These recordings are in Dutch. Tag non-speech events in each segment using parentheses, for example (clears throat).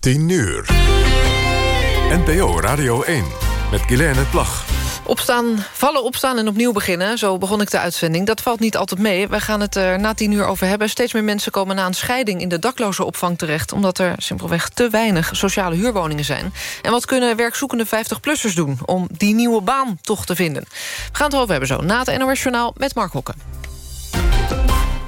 10 uur. NPO Radio 1 met Guilaine Plag. Opstaan, vallen, opstaan en opnieuw beginnen. Zo begon ik de uitzending. Dat valt niet altijd mee. We gaan het er na tien uur over hebben. Steeds meer mensen komen na een scheiding in de dakloze opvang terecht... omdat er simpelweg te weinig sociale huurwoningen zijn. En wat kunnen werkzoekende 50-plussers doen... om die nieuwe baan toch te vinden? We gaan het erover hebben zo. Na het NOS Journaal met Mark Hokken.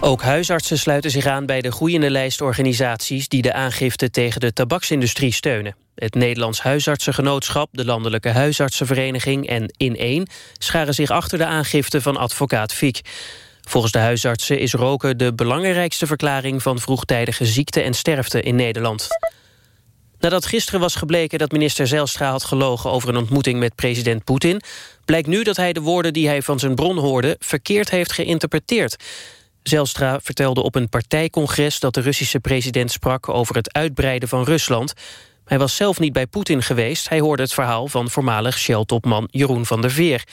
Ook huisartsen sluiten zich aan bij de groeiende lijst organisaties... die de aangifte tegen de tabaksindustrie steunen. Het Nederlands Huisartsengenootschap, de Landelijke Huisartsenvereniging en In1... scharen zich achter de aangifte van advocaat Fiek. Volgens de huisartsen is roken de belangrijkste verklaring... van vroegtijdige ziekte en sterfte in Nederland. Nadat gisteren was gebleken dat minister Zijlstra had gelogen... over een ontmoeting met president Poetin... blijkt nu dat hij de woorden die hij van zijn bron hoorde... verkeerd heeft geïnterpreteerd. Zelstra vertelde op een partijcongres dat de Russische president sprak over het uitbreiden van Rusland. Hij was zelf niet bij Poetin geweest. Hij hoorde het verhaal van voormalig Shell-topman Jeroen van der Veer.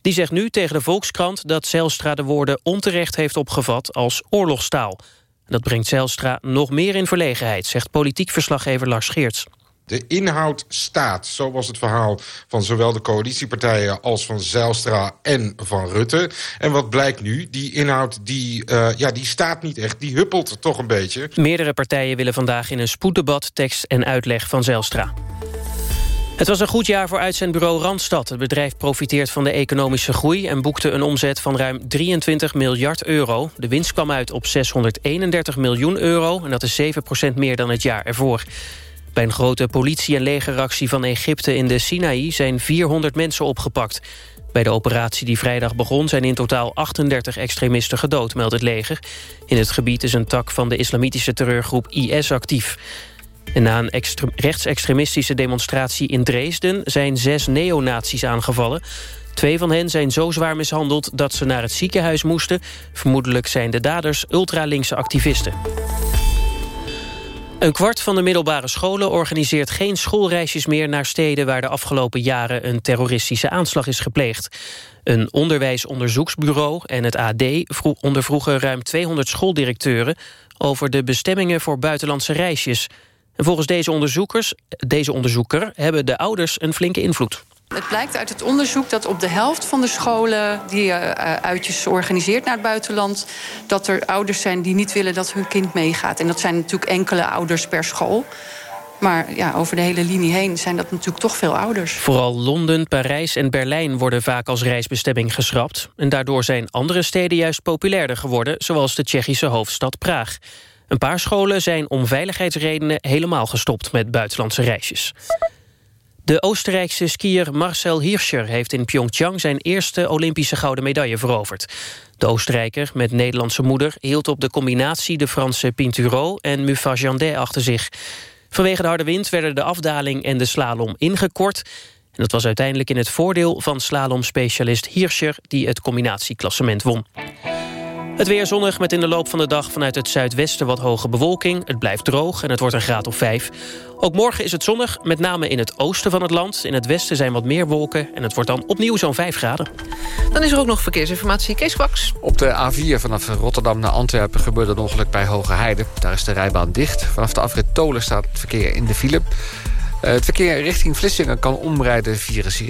Die zegt nu tegen de Volkskrant dat Zelstra de woorden onterecht heeft opgevat als oorlogstaal. Dat brengt Zelstra nog meer in verlegenheid, zegt politiek verslaggever Lars Geerts. De inhoud staat, zo was het verhaal van zowel de coalitiepartijen... als van Zijlstra en van Rutte. En wat blijkt nu? Die inhoud die, uh, ja, die staat niet echt, die huppelt toch een beetje. Meerdere partijen willen vandaag in een spoeddebat... tekst en uitleg van Zijlstra. Het was een goed jaar voor uitzendbureau Randstad. Het bedrijf profiteert van de economische groei... en boekte een omzet van ruim 23 miljard euro. De winst kwam uit op 631 miljoen euro... en dat is 7% meer dan het jaar ervoor. Bij een grote politie- en legeractie van Egypte in de Sinaï... zijn 400 mensen opgepakt. Bij de operatie die vrijdag begon zijn in totaal 38 extremisten gedood, meldt het leger. In het gebied is een tak van de islamitische terreurgroep IS actief. En na een rechtsextremistische demonstratie in Dresden... zijn zes neonazies aangevallen. Twee van hen zijn zo zwaar mishandeld dat ze naar het ziekenhuis moesten. Vermoedelijk zijn de daders ultralinkse activisten. Een kwart van de middelbare scholen organiseert geen schoolreisjes meer naar steden waar de afgelopen jaren een terroristische aanslag is gepleegd. Een onderwijsonderzoeksbureau en het AD ondervroegen ruim 200 schooldirecteuren over de bestemmingen voor buitenlandse reisjes. En volgens deze, onderzoekers, deze onderzoeker hebben de ouders een flinke invloed. Het blijkt uit het onderzoek dat op de helft van de scholen... die uh, uitjes organiseert naar het buitenland... dat er ouders zijn die niet willen dat hun kind meegaat. En dat zijn natuurlijk enkele ouders per school. Maar ja, over de hele linie heen zijn dat natuurlijk toch veel ouders. Vooral Londen, Parijs en Berlijn worden vaak als reisbestemming geschrapt. En daardoor zijn andere steden juist populairder geworden... zoals de Tsjechische hoofdstad Praag. Een paar scholen zijn om veiligheidsredenen helemaal gestopt met buitenlandse reisjes. De Oostenrijkse skier Marcel Hirscher heeft in Pyeongchang... zijn eerste Olympische gouden medaille veroverd. De Oostenrijker met Nederlandse moeder hield op de combinatie... de Franse Pinturo en Mufa Jandet achter zich. Vanwege de harde wind werden de afdaling en de slalom ingekort... En dat was uiteindelijk in het voordeel van slalomspecialist Hirscher... die het combinatieklassement won. Het weer zonnig met in de loop van de dag vanuit het zuidwesten wat hoge bewolking. Het blijft droog en het wordt een graad of vijf. Ook morgen is het zonnig, met name in het oosten van het land. In het westen zijn wat meer wolken en het wordt dan opnieuw zo'n 5 graden. Dan is er ook nog verkeersinformatie. Kees Kwaks. Op de A4 vanaf Rotterdam naar Antwerpen gebeurde een ongeluk bij Hoge Heide. Daar is de rijbaan dicht. Vanaf de afrit Tolen staat het verkeer in de file. Eh, het verkeer richting Vlissingen kan omrijden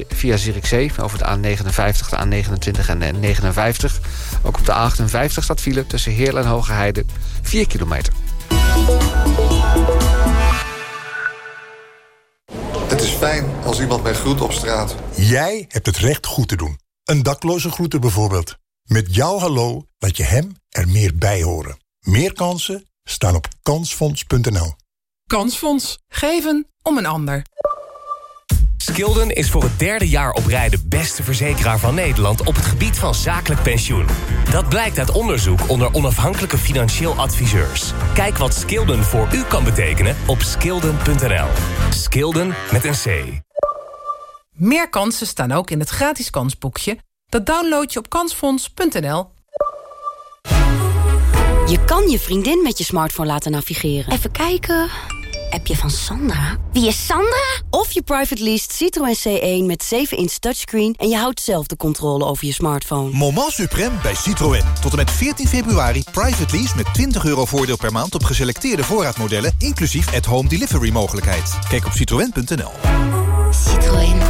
via, Zierikzee... over de A59, de A29 en de 59. Ook op de A58 staat file tussen Heerlen en Hoge Heide 4 kilometer. Fijn als iemand mij groet op straat. Jij hebt het recht goed te doen. Een dakloze groeten bijvoorbeeld. Met jouw hallo laat je hem er meer bij horen. Meer kansen staan op kansfonds.nl. Kansfonds. Geven om een ander. Skilden is voor het derde jaar op rij de beste verzekeraar van Nederland op het gebied van zakelijk pensioen. Dat blijkt uit onderzoek onder onafhankelijke financieel adviseurs. Kijk wat Skilden voor u kan betekenen op skilden.nl. Skilden met een C. Meer kansen staan ook in het gratis kansboekje. Dat download je op kansfonds.nl. Je kan je vriendin met je smartphone laten navigeren. Even kijken. Heb je van Sandra? Wie is Sandra? Of je private lease Citroën C1 met 7-inch touchscreen... en je houdt zelf de controle over je smartphone. Moment suprême bij Citroën. Tot en met 14 februari private lease met 20 euro voordeel per maand... op geselecteerde voorraadmodellen, inclusief at-home delivery mogelijkheid. Kijk op citroën.nl. Citroën.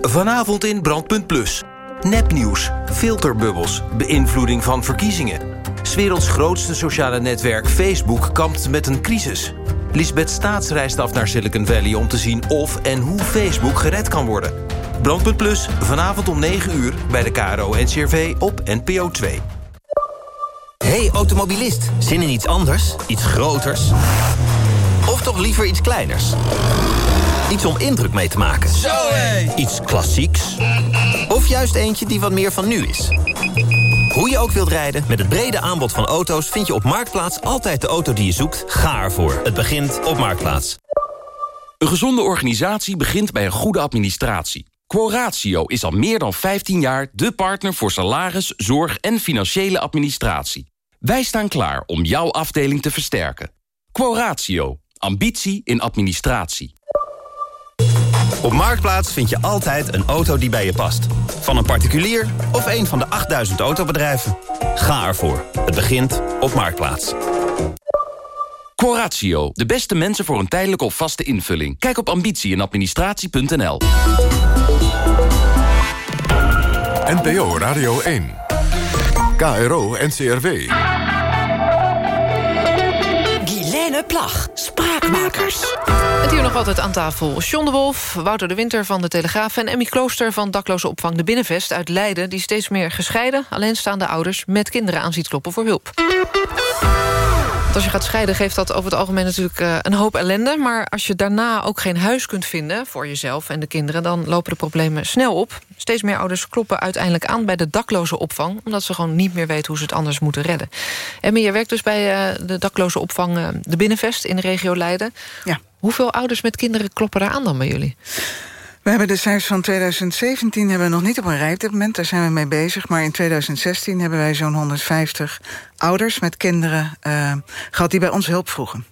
Vanavond in Brandpunt Plus. Nepnieuws, filterbubbels, beïnvloeding van verkiezingen. 's werelds grootste sociale netwerk Facebook kampt met een crisis. Lisbeth Staats reist af naar Silicon Valley om te zien of en hoe Facebook gered kan worden. Brandpunt Plus, vanavond om 9 uur bij de KRO NCRV op NPO 2. Hey automobilist, zin in iets anders? Iets groters? Of toch liever iets kleiners? Iets om indruk mee te maken. Zo hé! Iets klassieks? Of juist eentje die wat meer van nu is? Hoe je ook wilt rijden, met het brede aanbod van auto's... vind je op Marktplaats altijd de auto die je zoekt. Ga ervoor. Het begint op Marktplaats. Een gezonde organisatie begint bij een goede administratie. Quoratio is al meer dan 15 jaar de partner voor salaris, zorg en financiële administratie. Wij staan klaar om jouw afdeling te versterken. Quoratio. Ambitie in administratie. Op Marktplaats vind je altijd een auto die bij je past. Van een particulier of een van de 8000 autobedrijven. Ga ervoor. Het begint op Marktplaats. Quoratio. De beste mensen voor een tijdelijke of vaste invulling. Kijk op ambitie en administratie.nl. NPO Radio 1. KRO NCRW. Guilaine Plag, Spraakmakers. En hier nog altijd aan tafel John de Wolf, Wouter de Winter van de Telegraaf... en Emmy Klooster van dakloze opvang De Binnenvest uit Leiden... die steeds meer gescheiden, alleenstaande ouders... met kinderen aan ziet kloppen voor hulp. Als je gaat scheiden geeft dat over het algemeen natuurlijk uh, een hoop ellende. Maar als je daarna ook geen huis kunt vinden voor jezelf en de kinderen... dan lopen de problemen snel op. Steeds meer ouders kloppen uiteindelijk aan bij de dakloze opvang... omdat ze gewoon niet meer weten hoe ze het anders moeten redden. Emmy, je werkt dus bij uh, de dakloze opvang uh, De Binnenvest in de regio Leiden. Ja. Hoeveel ouders met kinderen kloppen daar aan dan bij jullie? We hebben de cijfers van 2017 hebben we nog niet op een rij op dit moment. Daar zijn we mee bezig. Maar in 2016 hebben wij zo'n 150 ouders met kinderen uh, gehad... die bij ons hulp vroegen.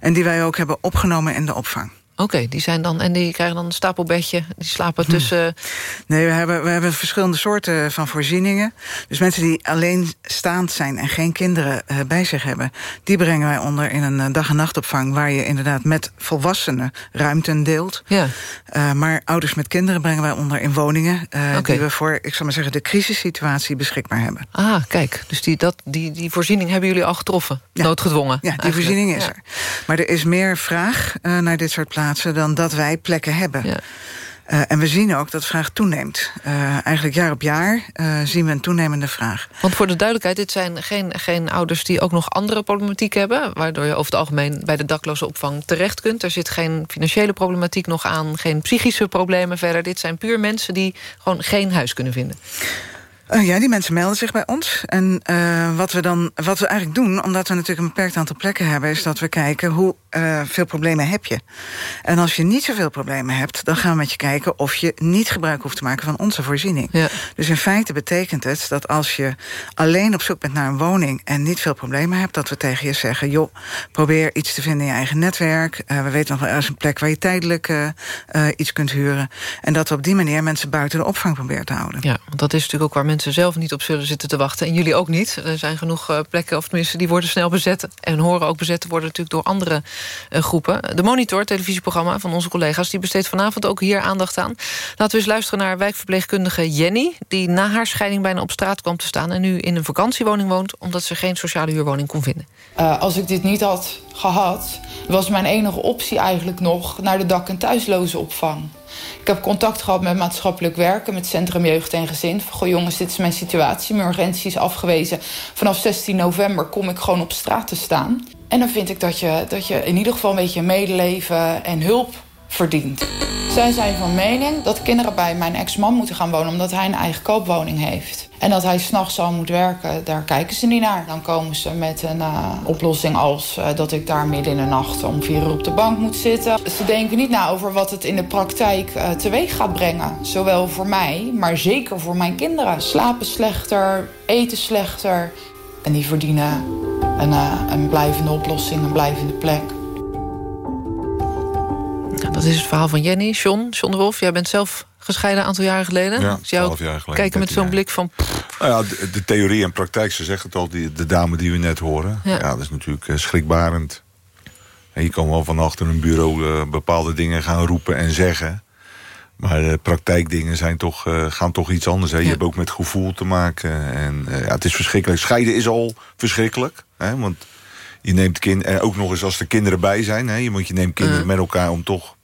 En die wij ook hebben opgenomen in de opvang. Oké, okay, die zijn dan en die krijgen dan een stapelbedje. Die slapen tussen. Hm. Nee, we hebben, we hebben verschillende soorten van voorzieningen. Dus mensen die alleenstaand zijn en geen kinderen uh, bij zich hebben, die brengen wij onder in een uh, dag- en nachtopvang waar je inderdaad met volwassenen ruimten deelt. Ja. Uh, maar ouders met kinderen brengen wij onder in woningen okay. die we voor, ik zal maar zeggen, de crisissituatie beschikbaar hebben. Ah, kijk, dus die, dat, die, die voorziening hebben jullie al getroffen, ja. noodgedwongen. Ja, die eigenlijk. voorziening is ja. er. Maar er is meer vraag naar dit soort plaatsen dan dat wij plekken hebben. Ja. Uh, en we zien ook dat vraag toeneemt. Uh, eigenlijk jaar op jaar uh, zien we een toenemende vraag. Want voor de duidelijkheid, dit zijn geen, geen ouders... die ook nog andere problematiek hebben... waardoor je over het algemeen bij de dakloze opvang terecht kunt. Er zit geen financiële problematiek nog aan... geen psychische problemen verder. Dit zijn puur mensen die gewoon geen huis kunnen vinden. Uh, ja, die mensen melden zich bij ons. En uh, wat, we dan, wat we eigenlijk doen, omdat we natuurlijk een beperkt aantal plekken hebben... is dat we kijken hoe uh, veel problemen heb je. En als je niet zoveel problemen hebt... dan gaan we met je kijken of je niet gebruik hoeft te maken van onze voorziening. Ja. Dus in feite betekent het dat als je alleen op zoek bent naar een woning... en niet veel problemen hebt, dat we tegen je zeggen... joh, probeer iets te vinden in je eigen netwerk. we weten nog wel ergens een plek waar je tijdelijk iets kunt huren. En dat we op die manier mensen buiten de opvang proberen te houden. Ja, want dat is natuurlijk ook waar mensen zelf niet op zullen zitten te wachten. En jullie ook niet. Er zijn genoeg plekken, of tenminste die worden snel bezet... en horen ook bezet te worden natuurlijk door andere groepen. De Monitor, televisieprogramma van onze collega's... die besteedt vanavond ook hier aandacht aan. Laten we eens luisteren naar wijkverpleegkundige Jenny... die na haar scheiding bijna op straat kwam te staan... en nu in een vakantiewoning woont... omdat ze geen sociale huurwoning kon vinden. Uh, als ik dit niet had gehad... was mijn enige optie eigenlijk nog naar de dak- en thuislozenopvang. Ik heb contact gehad met maatschappelijk werken, met Centrum Jeugd en Gezin. Goh jongens, dit is mijn situatie, mijn urgentie is afgewezen. Vanaf 16 november kom ik gewoon op straat te staan. En dan vind ik dat je, dat je in ieder geval een beetje medeleven en hulp verdient. Zij zijn van mening dat kinderen bij mijn ex-man moeten gaan wonen... omdat hij een eigen koopwoning heeft. En dat hij s'nachts al moet werken, daar kijken ze niet naar. Dan komen ze met een uh, oplossing als uh, dat ik daar midden in de nacht... om vier uur op de bank moet zitten. Ze denken niet na over wat het in de praktijk uh, teweeg gaat brengen. Zowel voor mij, maar zeker voor mijn kinderen. Slapen slechter, eten slechter. En die verdienen een, eh, een blijvende oplossing, een blijvende plek. Ja, dat is het verhaal van Jenny. John, John de Wolf, jij bent zelf gescheiden een aantal jaren geleden. Ja, jou 12 jaar geleden, Kijken met 13 zo'n blik van... Nou ja, de, de theorie en praktijk, ze zegt het al, die, de dame die we net horen. Ja. Ja, dat is natuurlijk eh, schrikbarend. En je kan wel van achter een bureau eh, bepaalde dingen gaan roepen en zeggen. Maar de praktijkdingen zijn toch, eh, gaan toch iets anders. Hè? Je hebt ook met gevoel te maken. En eh, ja, het is verschrikkelijk. Scheiden is al verschrikkelijk. Hè? Want je neemt kind, en ook nog eens als er kinderen bij zijn. Hè? Want je neemt kinderen met elkaar om toch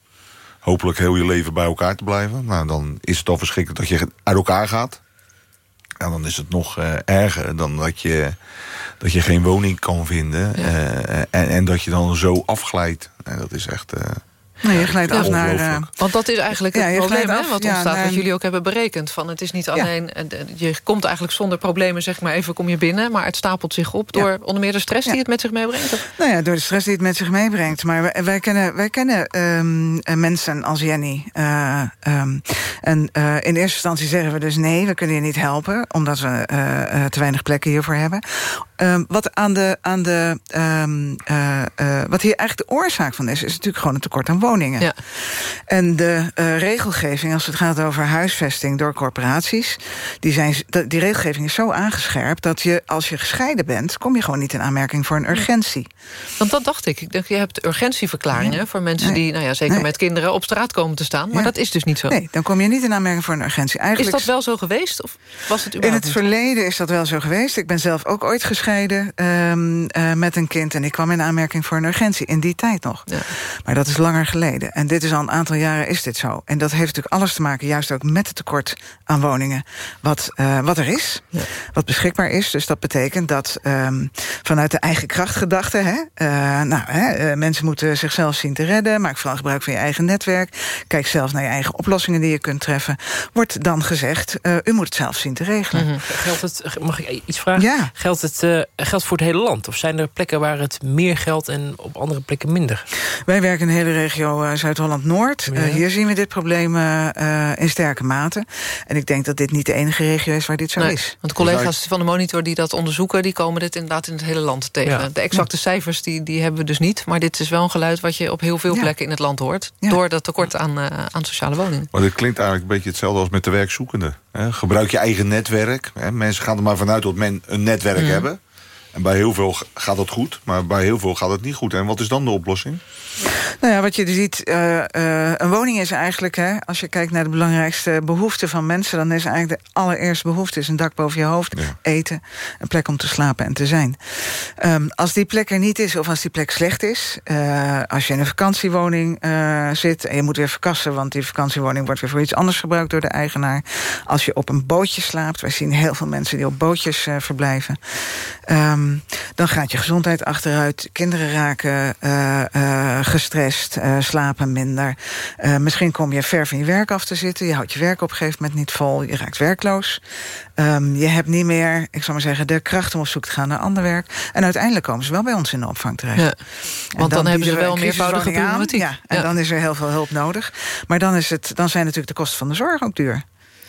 hopelijk heel je leven bij elkaar te blijven. Nou, dan is het al verschrikkelijk dat je uit elkaar gaat. En dan is het nog eh, erger dan dat je, dat je geen woning kan vinden. eh, en, en dat je dan zo afglijdt. En dat is echt... Nee, je glijdt Ja, af naar... eh. Want dat is eigenlijk het Ja, je probleem hè, wat ja, ontstaat, wat jullie ook hebben berekend. Van het is niet alleen, eh, je komt eigenlijk zonder problemen, zeg maar even, kom je binnen. Maar het stapelt zich op door onder meer de stress die het met zich meebrengt. Of- Nou ja, door de stress die het met zich meebrengt. Maar wij, wij kennen, wij kennen ehm, eh, mensen als Jenny. Eh, ehm, en eh, in eerste instantie zeggen we dus nee, we kunnen je niet helpen... omdat we eh, eh, te weinig plekken hiervoor hebben. Ehm, wat, aan de, aan de, ehm, eh, eh, wat hier eigenlijk de oorzaak van is... is natuurlijk gewoon een tekort aan woningen. Ja. En de eh, regelgeving, als het gaat over huisvesting door corporaties... Die, zijn, die regelgeving is zo aangescherpt dat je, als je gescheiden bent... kom je gewoon niet in aanmerking voor een urgentie. Want dat dacht ik. Ik dacht, je hebt urgentieverklaringen voor mensen Nee. die, nou ja, zeker met kinderen, op straat komen te staan. Maar Ja. dat is dus niet zo. Nee, dan kom je niet in aanmerking voor een urgentie. Eigenlijk Is dat wel zo geweest? Of was het in het niet? verleden is dat wel zo geweest. Ik ben zelf ook ooit gescheiden ehm, eh, met een kind... en ik kwam in aanmerking voor een urgentie, in die tijd nog. Maar dat is langer geleden. En dit is al een aantal jaren is dit zo. En dat heeft natuurlijk alles te maken, juist ook met het tekort aan woningen... wat, eh, wat er is, wat beschikbaar is. Dus dat betekent dat ehm, vanuit de eigen krachtgedachte... Hè, eh, nou, hè, mensen moeten zichzelf zien te redden... maak vooral gebruik van je eigen netwerk... kijk zelf naar je eigen oplossingen die je kunt treffen... wordt dan gezegd, eh, u moet het zelf zien te regelen. Mhm. Geldt het, mag ik iets vragen? Ja. Geldt het geldt voor het hele land? Of zijn er plekken waar het meer geldt en op andere plekken minder? Wij werken in de hele regio eh, Zuid-Holland-Noord. Ja. Eh, hier zien we dit probleem eh, eh, in sterke mate. En ik denk dat dit niet de enige regio is waar dit zo Nee, is. Want collega's van de monitor die dat onderzoeken... die komen dit inderdaad in het hele land tegen. Ja. De exacte cijfers die, die hebben we dus niet. Maar dit is wel een geluid wat je op heel veel Ja. plekken in het land hoort. Door dat tekort aan, eh, aan sociale woningen. Maar dit klinkt eigenlijk een beetje hetzelfde als met de werkzoekende. Hè? Gebruik je eigen netwerk. Hè? Mensen gaan er maar vanuit dat men een netwerk Mhm. hebben. En bij heel veel gaat dat goed, maar bij heel veel gaat het niet goed. En wat is dan de oplossing? Nou ja, wat je ziet, eh, eh, een woning is eigenlijk... Hè, als je kijkt naar de belangrijkste behoeften van mensen... dan is eigenlijk de allereerste behoefte is een dak boven je hoofd, eten... een plek om te slapen en te zijn. Ehm, als die plek er niet is of als die plek slecht is... eh, als je in een vakantiewoning zit en je moet weer verkassen... want die vakantiewoning wordt weer voor iets anders gebruikt door de eigenaar. Als je op een bootje slaapt... wij zien heel veel mensen die op bootjes verblijven... Ehm, dan gaat je gezondheid achteruit. Kinderen raken gestrest, eh, slapen minder. Eh, misschien kom je ver van je werk af te zitten. Je houdt je werk op een gegeven moment niet vol. Je raakt werkloos. Ehm, je hebt niet meer, ik zou maar zeggen, de kracht om op zoek te gaan naar ander werk. En uiteindelijk komen ze wel bij ons in de opvang terecht. Ja. Want dan hebben ze wel meervoudige aan. problematiek. Ja, en Ja. dan is er heel veel hulp nodig. Maar dan, is het, dan zijn natuurlijk de kosten van de zorg ook duur.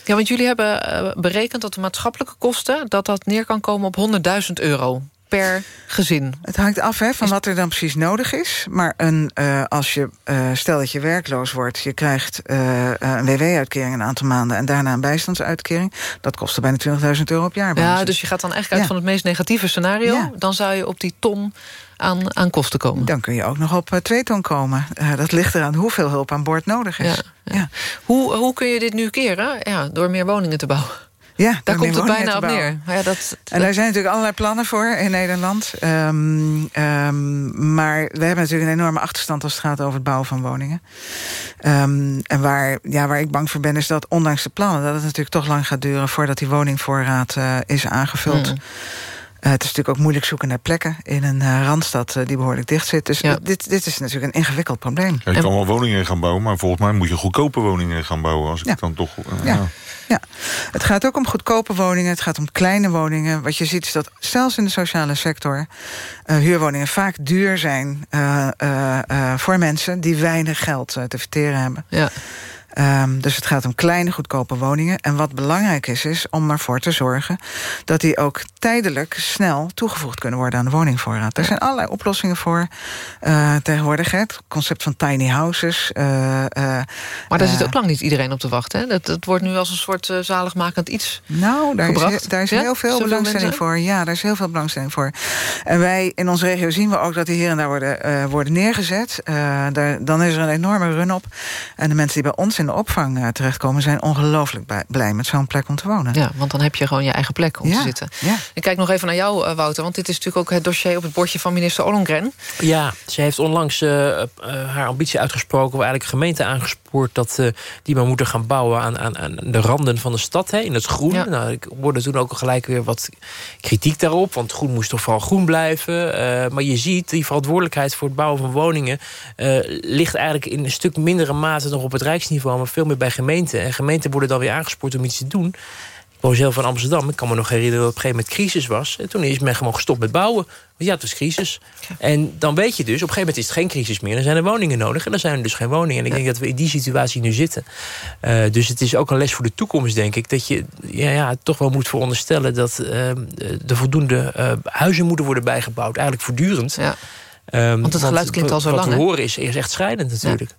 Ja, want jullie hebben eh, berekend dat de maatschappelijke kosten... dat dat neer kan komen op 100.000 euro per gezin. Het hangt af hè, van wat er dan precies nodig is. Maar een, eh, als je, eh, stel dat je werkloos wordt... je krijgt eh, een WW-uitkering een aantal maanden... en daarna een bijstandsuitkering... dat kostte bijna 20.000 euro op jaar. Ja, dus je gaat dan eigenlijk uit Ja. van het meest negatieve scenario. Ja. Dan zou je op die ton aan, aan kosten komen. Dan kun je ook nog op twee ton komen. Dat ligt eraan hoeveel hulp aan boord nodig is. Ja, Hoe, hoe kun je dit nu keren? Ja, door meer woningen te bouwen. Ja, Daar komt het bijna op neer. Ja, dat, En daar zijn natuurlijk allerlei plannen voor in Nederland. Ehm, ehm, maar we hebben natuurlijk een enorme achterstand als het gaat over het bouwen van woningen. Ehm, en waar, ja, waar ik bang voor ben is dat ondanks de plannen... dat het natuurlijk toch lang gaat duren voordat die woningvoorraad eh, is aangevuld. Mm. Eh, het is natuurlijk ook moeilijk zoeken naar plekken in een eh, randstad eh, die behoorlijk dicht zit. Dus dit, dit is natuurlijk een ingewikkeld probleem. Ja, je kan wel woningen gaan bouwen, maar volgens mij moet je goedkope woningen gaan bouwen. Als ik Ja. dan toch. Ja. ja. Ja, het gaat ook om goedkope woningen, het gaat om kleine woningen. Wat je ziet is dat zelfs in de sociale sector... eh, huurwoningen vaak duur zijn eh, eh, eh, voor mensen... die weinig geld te verteren hebben. Ja. Um, dus het gaat om kleine, goedkope woningen. En wat belangrijk is, is om ervoor te zorgen... dat die ook tijdelijk snel toegevoegd kunnen worden aan de woningvoorraad. Er zijn allerlei oplossingen voor uh, tegenwoordig. Hè? Het concept van tiny houses. Uh, uh, maar daar zit ook lang niet iedereen op te wachten. Hè? Dat, dat wordt nu als een soort zaligmakend iets Nou, daar gebracht. is, daar is heel veel belangstelling voor. Ja, daar is heel veel belangstelling voor. En wij in onze regio zien we ook dat die hier en daar worden, worden neergezet. daar, dan is er een enorme run op. En de mensen die bij ons in de opvang terechtkomen... zijn ongelooflijk blij met zo'n plek om te wonen. Ja, want dan heb je gewoon je eigen plek om ja, te zitten. Ja. Ik kijk nog even naar jou, Wouter. Want dit is natuurlijk ook het dossier op het bordje van minister Ollongren. Ja, ze heeft onlangs uh, uh, haar ambitie uitgesproken... of eigenlijk gemeente aangespoord dat uh, die maar moeten gaan bouwen... aan, aan, aan de randen van de stad, hè, in het groen. Ja. Nou, ik hoorde toen ook gelijk weer wat kritiek daarop... want groen moest toch vooral groen blijven. maar je ziet, die verantwoordelijkheid voor het bouwen van woningen... ligt eigenlijk in een stuk mindere mate nog op het rijksniveau... maar veel meer bij gemeenten. En gemeenten worden dan weer aangespoord om iets te doen... Ik woon zelf van Amsterdam. Ik kan me nog herinneren dat op een gegeven moment crisis was. En toen is men gewoon gestopt met bouwen. Want ja, het was crisis. Ja. En dan weet je dus, op een gegeven moment is het geen crisis meer. Dan zijn er woningen nodig en dan zijn er dus geen woningen. En ik ja. denk dat we in die situatie nu zitten. Uh, dus het is ook een les voor de toekomst, denk ik. Dat je ja, ja, toch wel moet veronderstellen... dat uh, de voldoende uh, huizen moeten worden bijgebouwd. Eigenlijk voortdurend. Ja. Um, want het geluid want, klinkt al zo wat lang. Wat we horen is, is echt schrijnend natuurlijk. Ja.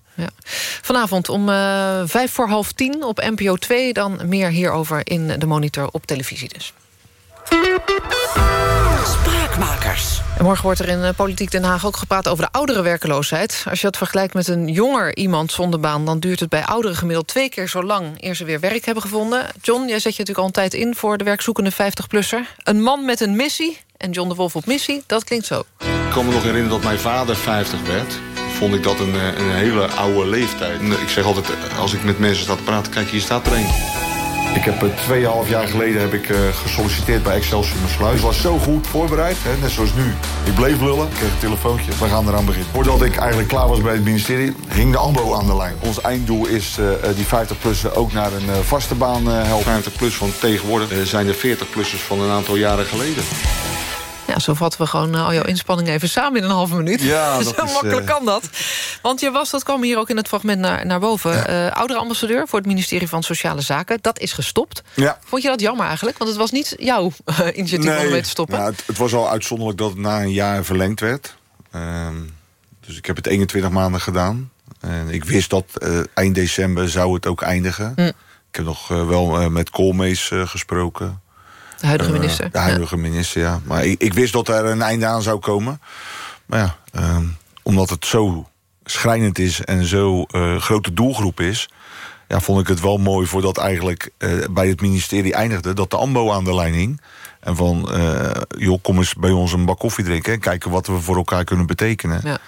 Vanavond om uh, vijf voor half tien op NPO 2... dan meer hierover in de monitor op televisie dus. Spraakmakers. En morgen wordt er in Politiek Den Haag ook gepraat over de ouderenwerkeloosheid. Als je dat vergelijkt met een jonger iemand zonder baan... dan duurt het bij ouderen gemiddeld twee keer zo lang... eer ze weer werk hebben gevonden. John, jij zet je natuurlijk al een tijd in voor de werkzoekende 50-plusser. Een man met een missie en John de Wolf op missie, dat klinkt zo. Ik kan me nog herinneren dat mijn vader 50 werd vond ik dat een, een hele oude leeftijd. Ik zeg altijd, als ik met mensen sta te praten, kijk, hier staat er een. Ik heb tweeënhalf jaar geleden heb ik, uh, gesolliciteerd bij Excelsior Sluis. Ik was zo goed voorbereid, hè, net zoals nu. Ik bleef lullen, ik kreeg een telefoontje. We gaan eraan beginnen. Voordat ik eigenlijk klaar was bij het ministerie, hing de AMBO aan de lijn. Ons einddoel is uh, die 50-plussen ook naar een uh, vaste baan helpen. 50-plus van tegenwoordig zijn de 40-plussers van een aantal jaren geleden. Zo vatten we gewoon al jouw inspanningen even samen in een halve minuut. Ja, (laughs) zo is, makkelijk uh... kan dat. Want je was, dat kwam hier ook in het fragment naar, naar boven... Ja. Uh, oudere ambassadeur voor het ministerie van Sociale Zaken. Dat is gestopt. Ja. Vond je dat jammer eigenlijk? Want het was niet jouw initiatief nee, om ermee te stoppen. Ja, het, het, was al uitzonderlijk dat het na een jaar verlengd werd. dus ik heb het 21 maanden gedaan. En ik wist dat eind december zou het ook eindigen. Hm. Ik heb nog wel met Koolmees gesproken. De huidige minister. Uh, de huidige ja. minister, ja. Maar ik, ik, wist dat er een einde aan zou komen. Maar ja, uh, omdat het zo schrijnend is en zo uh, grote doelgroep is... Ja, vond ik het wel mooi voordat eigenlijk uh, bij het ministerie eindigde... dat de AMBO aan de lijn hing. En van, uh, joh, kom eens bij ons een bak koffie drinken... en kijken wat we voor elkaar kunnen betekenen. Ja.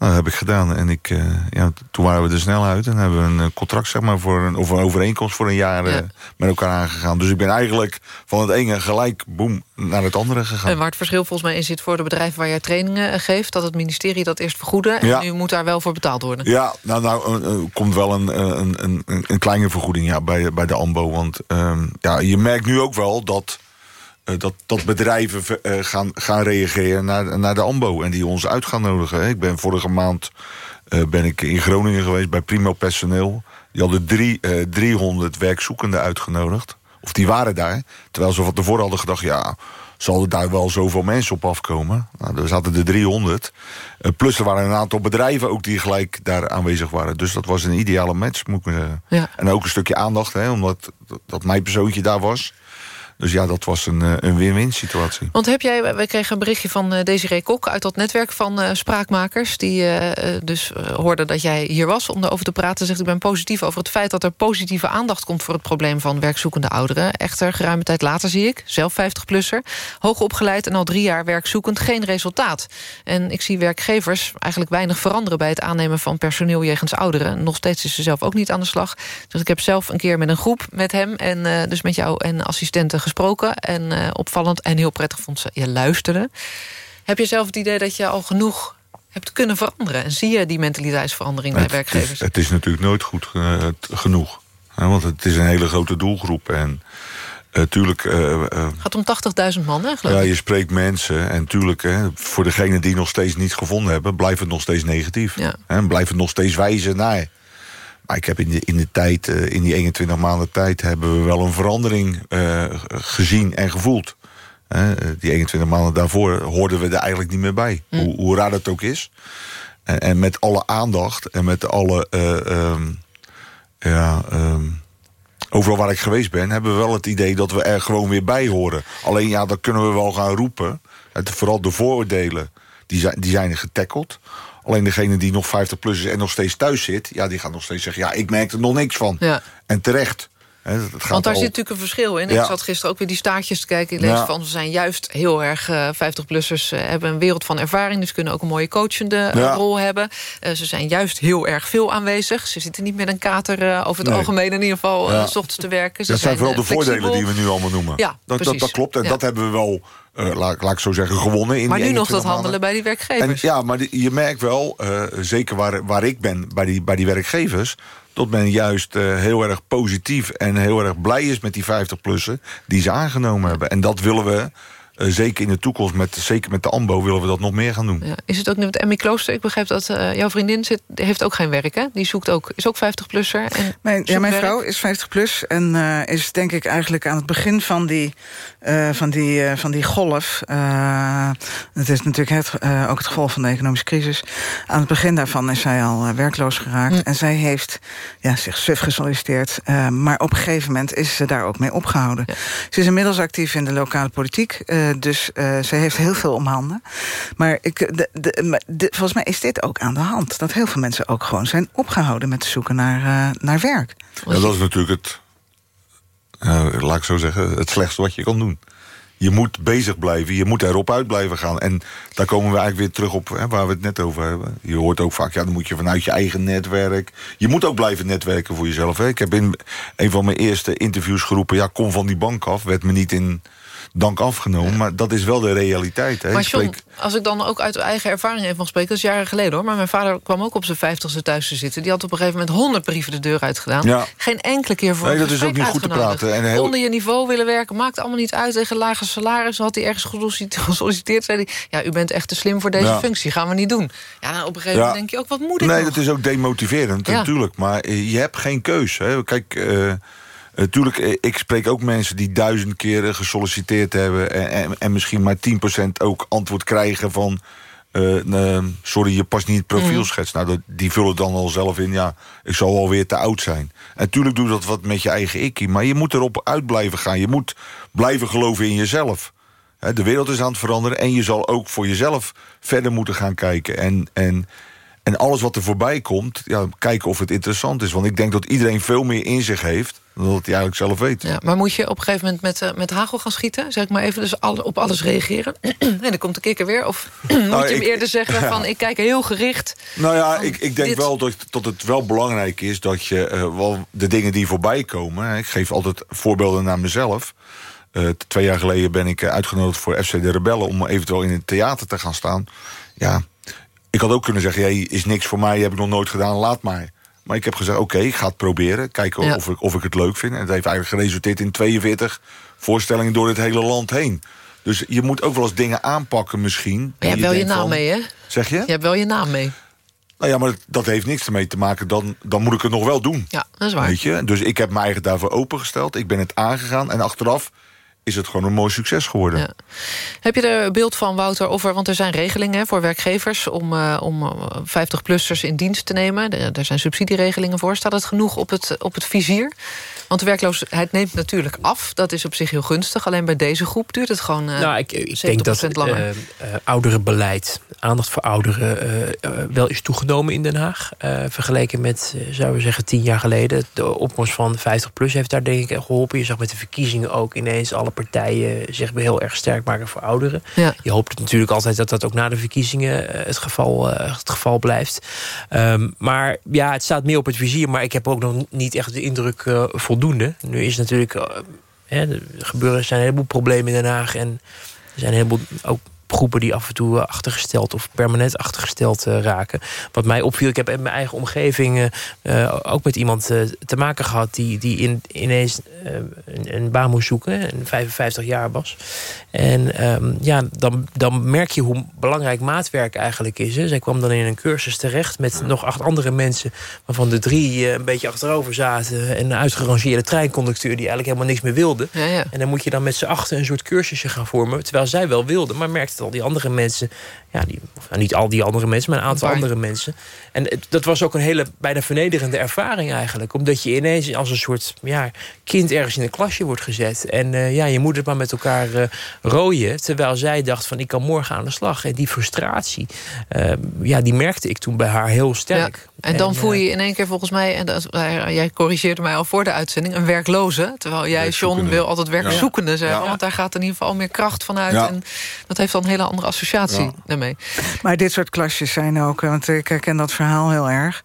Nou, dat heb ik gedaan. En ik, uh, ja, toen waren we er snel uit en hebben we een contract, zeg maar, voor een, of een overeenkomst voor een jaar ja. uh, met elkaar aangegaan. Dus ik ben eigenlijk van het ene gelijk, boem, naar het andere gegaan. En waar het verschil volgens mij in zit voor de bedrijven waar jij trainingen geeft, dat het ministerie dat eerst vergoeden en ja. nu moet daar wel voor betaald worden. Ja, nou, nou uh, komt wel een, een, een, een, kleine vergoeding ja, bij, bij de AMBO. Want ja, je merkt nu ook wel dat dat, dat bedrijven uh, gaan, gaan reageren naar, naar de AMBO... en die ons uit gaan nodigen. Ik ben vorige maand uh, ben ik in Groningen geweest bij Primo Personeel. Die hadden drie, uh, 300 werkzoekenden uitgenodigd. Of die waren daar. Terwijl ze van tevoren hadden gedacht... ja, zal er daar wel zoveel mensen op afkomen. Nou, er zaten er 300. plus er waren een aantal bedrijven ook die gelijk daar aanwezig waren. Dus dat was een ideale match, moet ik zeggen. Ja. En ook een stukje aandacht, hè, omdat dat mijn persoontje daar was... Dus ja, dat was een, een win-win situatie. Want heb jij, we kregen een berichtje van uh, Desiree Kok... uit dat netwerk van uh, spraakmakers... die dus hoorden dat jij hier was om erover te praten. Zegt, ik ben positief over het feit dat er positieve aandacht komt... voor het probleem van werkzoekende ouderen. Echter, geruime tijd later zie ik, zelf 50-plusser... hoog opgeleid en al drie jaar werkzoekend, geen resultaat. En ik zie werkgevers eigenlijk weinig veranderen... bij het aannemen van personeel jegens ouderen. Nog steeds is ze zelf ook niet aan de slag. Dus ik heb zelf een keer met een groep met hem... en dus met jou en assistenten gesproken. En uh, opvallend en heel prettig vond ze je luisteren. Heb je zelf het idee dat je al genoeg hebt kunnen veranderen? En zie je die mentaliteitsverandering het, bij werkgevers? Het is, het is natuurlijk nooit goed uh, genoeg. Hè, want het is een hele grote doelgroep. En uh, tuurlijk... Gaat om 80.000 man, hè, geloof Ja, ik. je spreekt mensen. En tuurlijk, hè, voor degenen die nog steeds niet gevonden hebben... blijft het nog steeds negatief. Ja. Hè, blijft het nog steeds wijzen naar... Maar ik heb in, de, in, de tijd, eh, in die 21 maanden tijd... hebben we wel een verandering eh, gezien en gevoeld. Eh, die 21 maanden daarvoor hoorden we er eigenlijk niet meer bij. Hm. Hoe, hoe raar dat ook is. En, en met alle aandacht en met alle... eh, ehm, ja, ehm, overal waar ik geweest ben... hebben we wel het idee dat we er gewoon weer bij horen. Alleen ja, dat kunnen we wel gaan roepen. Het, vooral de vooroordelen, die zijn, die zijn getackeld. Alleen degene die nog 50 plus is en nog steeds thuis zit... ja, die gaat nog steeds zeggen, ja, ik merk er nog niks van. Ja. En terecht. Hè, het gaat Want daar al- zit natuurlijk een verschil in. Ja. Ik zat gisteren ook weer die staartjes te kijken. Ik lees Ja. van, ze zijn juist heel erg... eh 50-plussers hebben een wereld van ervaring... dus kunnen ook een mooie coachende eh, rol hebben. Eh, ze zijn juist heel erg veel aanwezig. Ze zitten niet met een kater eh, over het Nee. algemeen... in ieder geval eh, s ochtends te werken. Ze dat zijn vooral eh, de voordelen die we nu allemaal noemen. Ja, dat, dat, dat klopt. En dat hebben we wel, eh, laat, laat ik zo zeggen, gewonnen. In Maar die nu nog 21 dat maanden. handelen bij die werkgevers. En, ja, maar die- je merkt wel, eh, zeker waar, waar ik ben, bij die, bij die werkgevers... dat men juist eh, heel erg positief en heel erg blij is met die 50-plussen... die ze aangenomen hebben. En dat willen we, zeker in de toekomst, met, zeker met de AMBO... willen we dat nog meer gaan doen. Ja. Is het ook nu met Emmy Klooster? Ik begrijp dat eh, jouw vriendin zit, heeft ook geen werk, hè? Die zoekt ook, is ook 50-plusser. en Mijn, ja, mijn werk. vrouw is 50 plus en eh, is denk ik eigenlijk aan het begin van die, eh, van die, eh, van die golf. eh, het is natuurlijk het, eh, ook het gevolg van de economische crisis. Aan het begin daarvan is zij al eh, werkloos geraakt. En zij heeft ja, zich suf gesolliciteerd. eh, maar op een gegeven moment is ze daar ook mee opgehouden. Ze is inmiddels actief in de lokale politiek. Eh, dus eh ze heeft heel veel om handen. Maar ik, de, de, de- volgens mij is dit ook aan de hand. Dat heel veel mensen ook gewoon zijn opgehouden met zoeken naar, eh, naar werk. Dat is natuurlijk het, laat ik zo zeggen, het slechtste wat je kan doen. Je moet bezig blijven, je moet erop uit blijven gaan. En daar komen we eigenlijk weer terug op hè, waar we het net over hebben. Je hoort ook vaak, ja, dan moet je vanuit je eigen netwerk... Je moet ook blijven netwerken voor jezelf. Hè. Ik heb in een van mijn eerste interviews geroepen... ja, kom van die bank af, werd me niet in dank afgenomen. Maar dat is wel de realiteit. Hè. Maar Ik John, spreek- als ik dan ook uit eigen ervaring even mag spreken... dat is jaren geleden hoor, maar mijn vader kwam ook op zijn vijftigste thuis te zitten. Die had op een gegeven moment honderd brieven de deur uitgedaan. Ja. Geen enkele keer voor Nee, dat is ook niet goed te praten. En heel- Onder je niveau willen werken, maakt allemaal niet uit. Tegen lage salaris had hij ergens (laughs) gesolliciteerd-. Zei hij, ja, u bent echt te slim voor deze Ja. functie, gaan we niet doen. Ja, dan op een gegeven moment denk je ook, wat moet ik Nee, nog? dat is ook demotiverend, natuurlijk. Maar eh, je hebt geen keus. Hè. Kijk, eh, natuurlijk, eh, ik spreek ook mensen die duizend keren gesolliciteerd hebben... en, en, en misschien maar 10% ook antwoord krijgen van... eh, eh, sorry, je past niet het profielschets. Nou, die vullen dan al zelf in, ja, ik zal alweer te oud zijn. En natuurlijk doe dat wat met je eigen ikkie. Maar je moet erop uit blijven gaan. Je moet blijven geloven in jezelf. De wereld is aan het veranderen en je zal ook voor jezelf verder moeten gaan kijken. En, en, en alles wat er voorbij komt, ja, kijken of het interessant is. Want ik denk dat iedereen veel meer in zich heeft dan dat hij eigenlijk zelf weet. Ja, maar moet je op een gegeven moment met, eh, met hagel gaan schieten? Zeg ik maar even, dus alle, op alles reageren? (clears throat) en dan komt de kikker weer? Of (clears throat) moet je hem Nou, ik- eerder zeggen (laughs) Ja. van... ik kijk heel gericht Nou ja, ik, ik denk dit- wel dat, dat het wel belangrijk is dat je eh, wel de dingen die voorbij komen. hè, Ik geef altijd voorbeelden naar mezelf. Eh, twee jaar geleden ben ik uitgenodigd voor FC de Rebellen om eventueel in het theater te gaan staan. Ja, ik had ook kunnen zeggen: hey, is niks voor mij, heb ik nog nooit gedaan, laat maar. Maar ik heb gezegd: oké, ik ga het proberen. Kijken Ja. of, ik, of ik het leuk vind. En het heeft eigenlijk geresulteerd in 42 voorstellingen door het hele land heen. Dus je moet ook wel eens dingen aanpakken misschien. Maar je hebt wel je naam mee, hè? Zeg je? Je hebt wel je naam mee. Nou ja, maar dat heeft niks ermee te maken. Dan, dan moet ik het nog wel doen. Ja, dat is waar. Weet je? Dus ik heb me eigen daarvoor opengesteld. Ik ben het aangegaan. En achteraf is het gewoon een mooi succes geworden. Ja. Heb je er beeld van, Wouter, of er, want er zijn regelingen voor werkgevers... om, eh, om 50-plussers in dienst te nemen. Er, er zijn subsidieregelingen voor. Staat het genoeg op het, op het vizier? Want de werkloosheid neemt natuurlijk af. Dat is op zich heel gunstig. Alleen bij deze groep duurt het gewoon uh, nou, ik, ik denk dat langer. uh, uh, ouderenbeleid, aandacht voor ouderen... Uh, wel is toegenomen in Den Haag. Uh, vergeleken met, zouden we zeggen, tien jaar geleden. De opkomst van 50PLUS heeft daar denk ik geholpen. Je zag met de verkiezingen ook ineens alle partijen... zich heel erg sterk maken voor ouderen. Ja. Je hoopt natuurlijk altijd dat dat ook na de verkiezingen... eh, het geval, het geval blijft. Um, maar ja, het staat meer op het vizier. Maar ik heb ook nog niet echt de indruk voldoende Nu is natuurlijk... Uh, hè, er gebeuren zijn een heleboel problemen in Den Haag. En er zijn een heleboel ook groepen die af en toe achtergesteld of permanent achtergesteld raken. Wat mij opviel, ik heb in mijn eigen omgeving ook met iemand te maken gehad die, die in, ineens een, een, baan moest zoeken, en 55 jaar was. En ehm, ja, dan, dan merk je hoe belangrijk maatwerk eigenlijk is. Hè. Zij kwam dan in een cursus terecht met nog acht andere mensen, waarvan de drie een beetje achterover zaten. En een uitgerangeerde treinconducteur die eigenlijk helemaal niks meer wilde. Ja, ja. En dan moet je dan met z'n achter een soort cursusje gaan vormen. Terwijl zij wel wilden, maar merkte al die andere mensen... Ja, die, nou, niet al die andere mensen, maar een aantal andere mensen. En dat was ook een hele bijna vernederende ervaring eigenlijk. Omdat je ineens als een soort ja, kind ergens in een klasje wordt gezet. En uh, ja, je moet het maar met elkaar uh, rooien. Terwijl zij dacht van ik kan morgen aan de slag. En die frustratie, uh, ja, die merkte ik toen bij haar heel sterk. En dan voel je in één keer volgens mij... en dat, jij corrigeerde mij al voor de uitzending... een werkloze, terwijl jij, John, wil altijd werkzoekende zeggen. Want daar gaat in ieder geval meer kracht van uit. En dat heeft dan een hele andere associatie Maar dit soort klasjes zijn ook... want ik herken dat verhaal heel erg...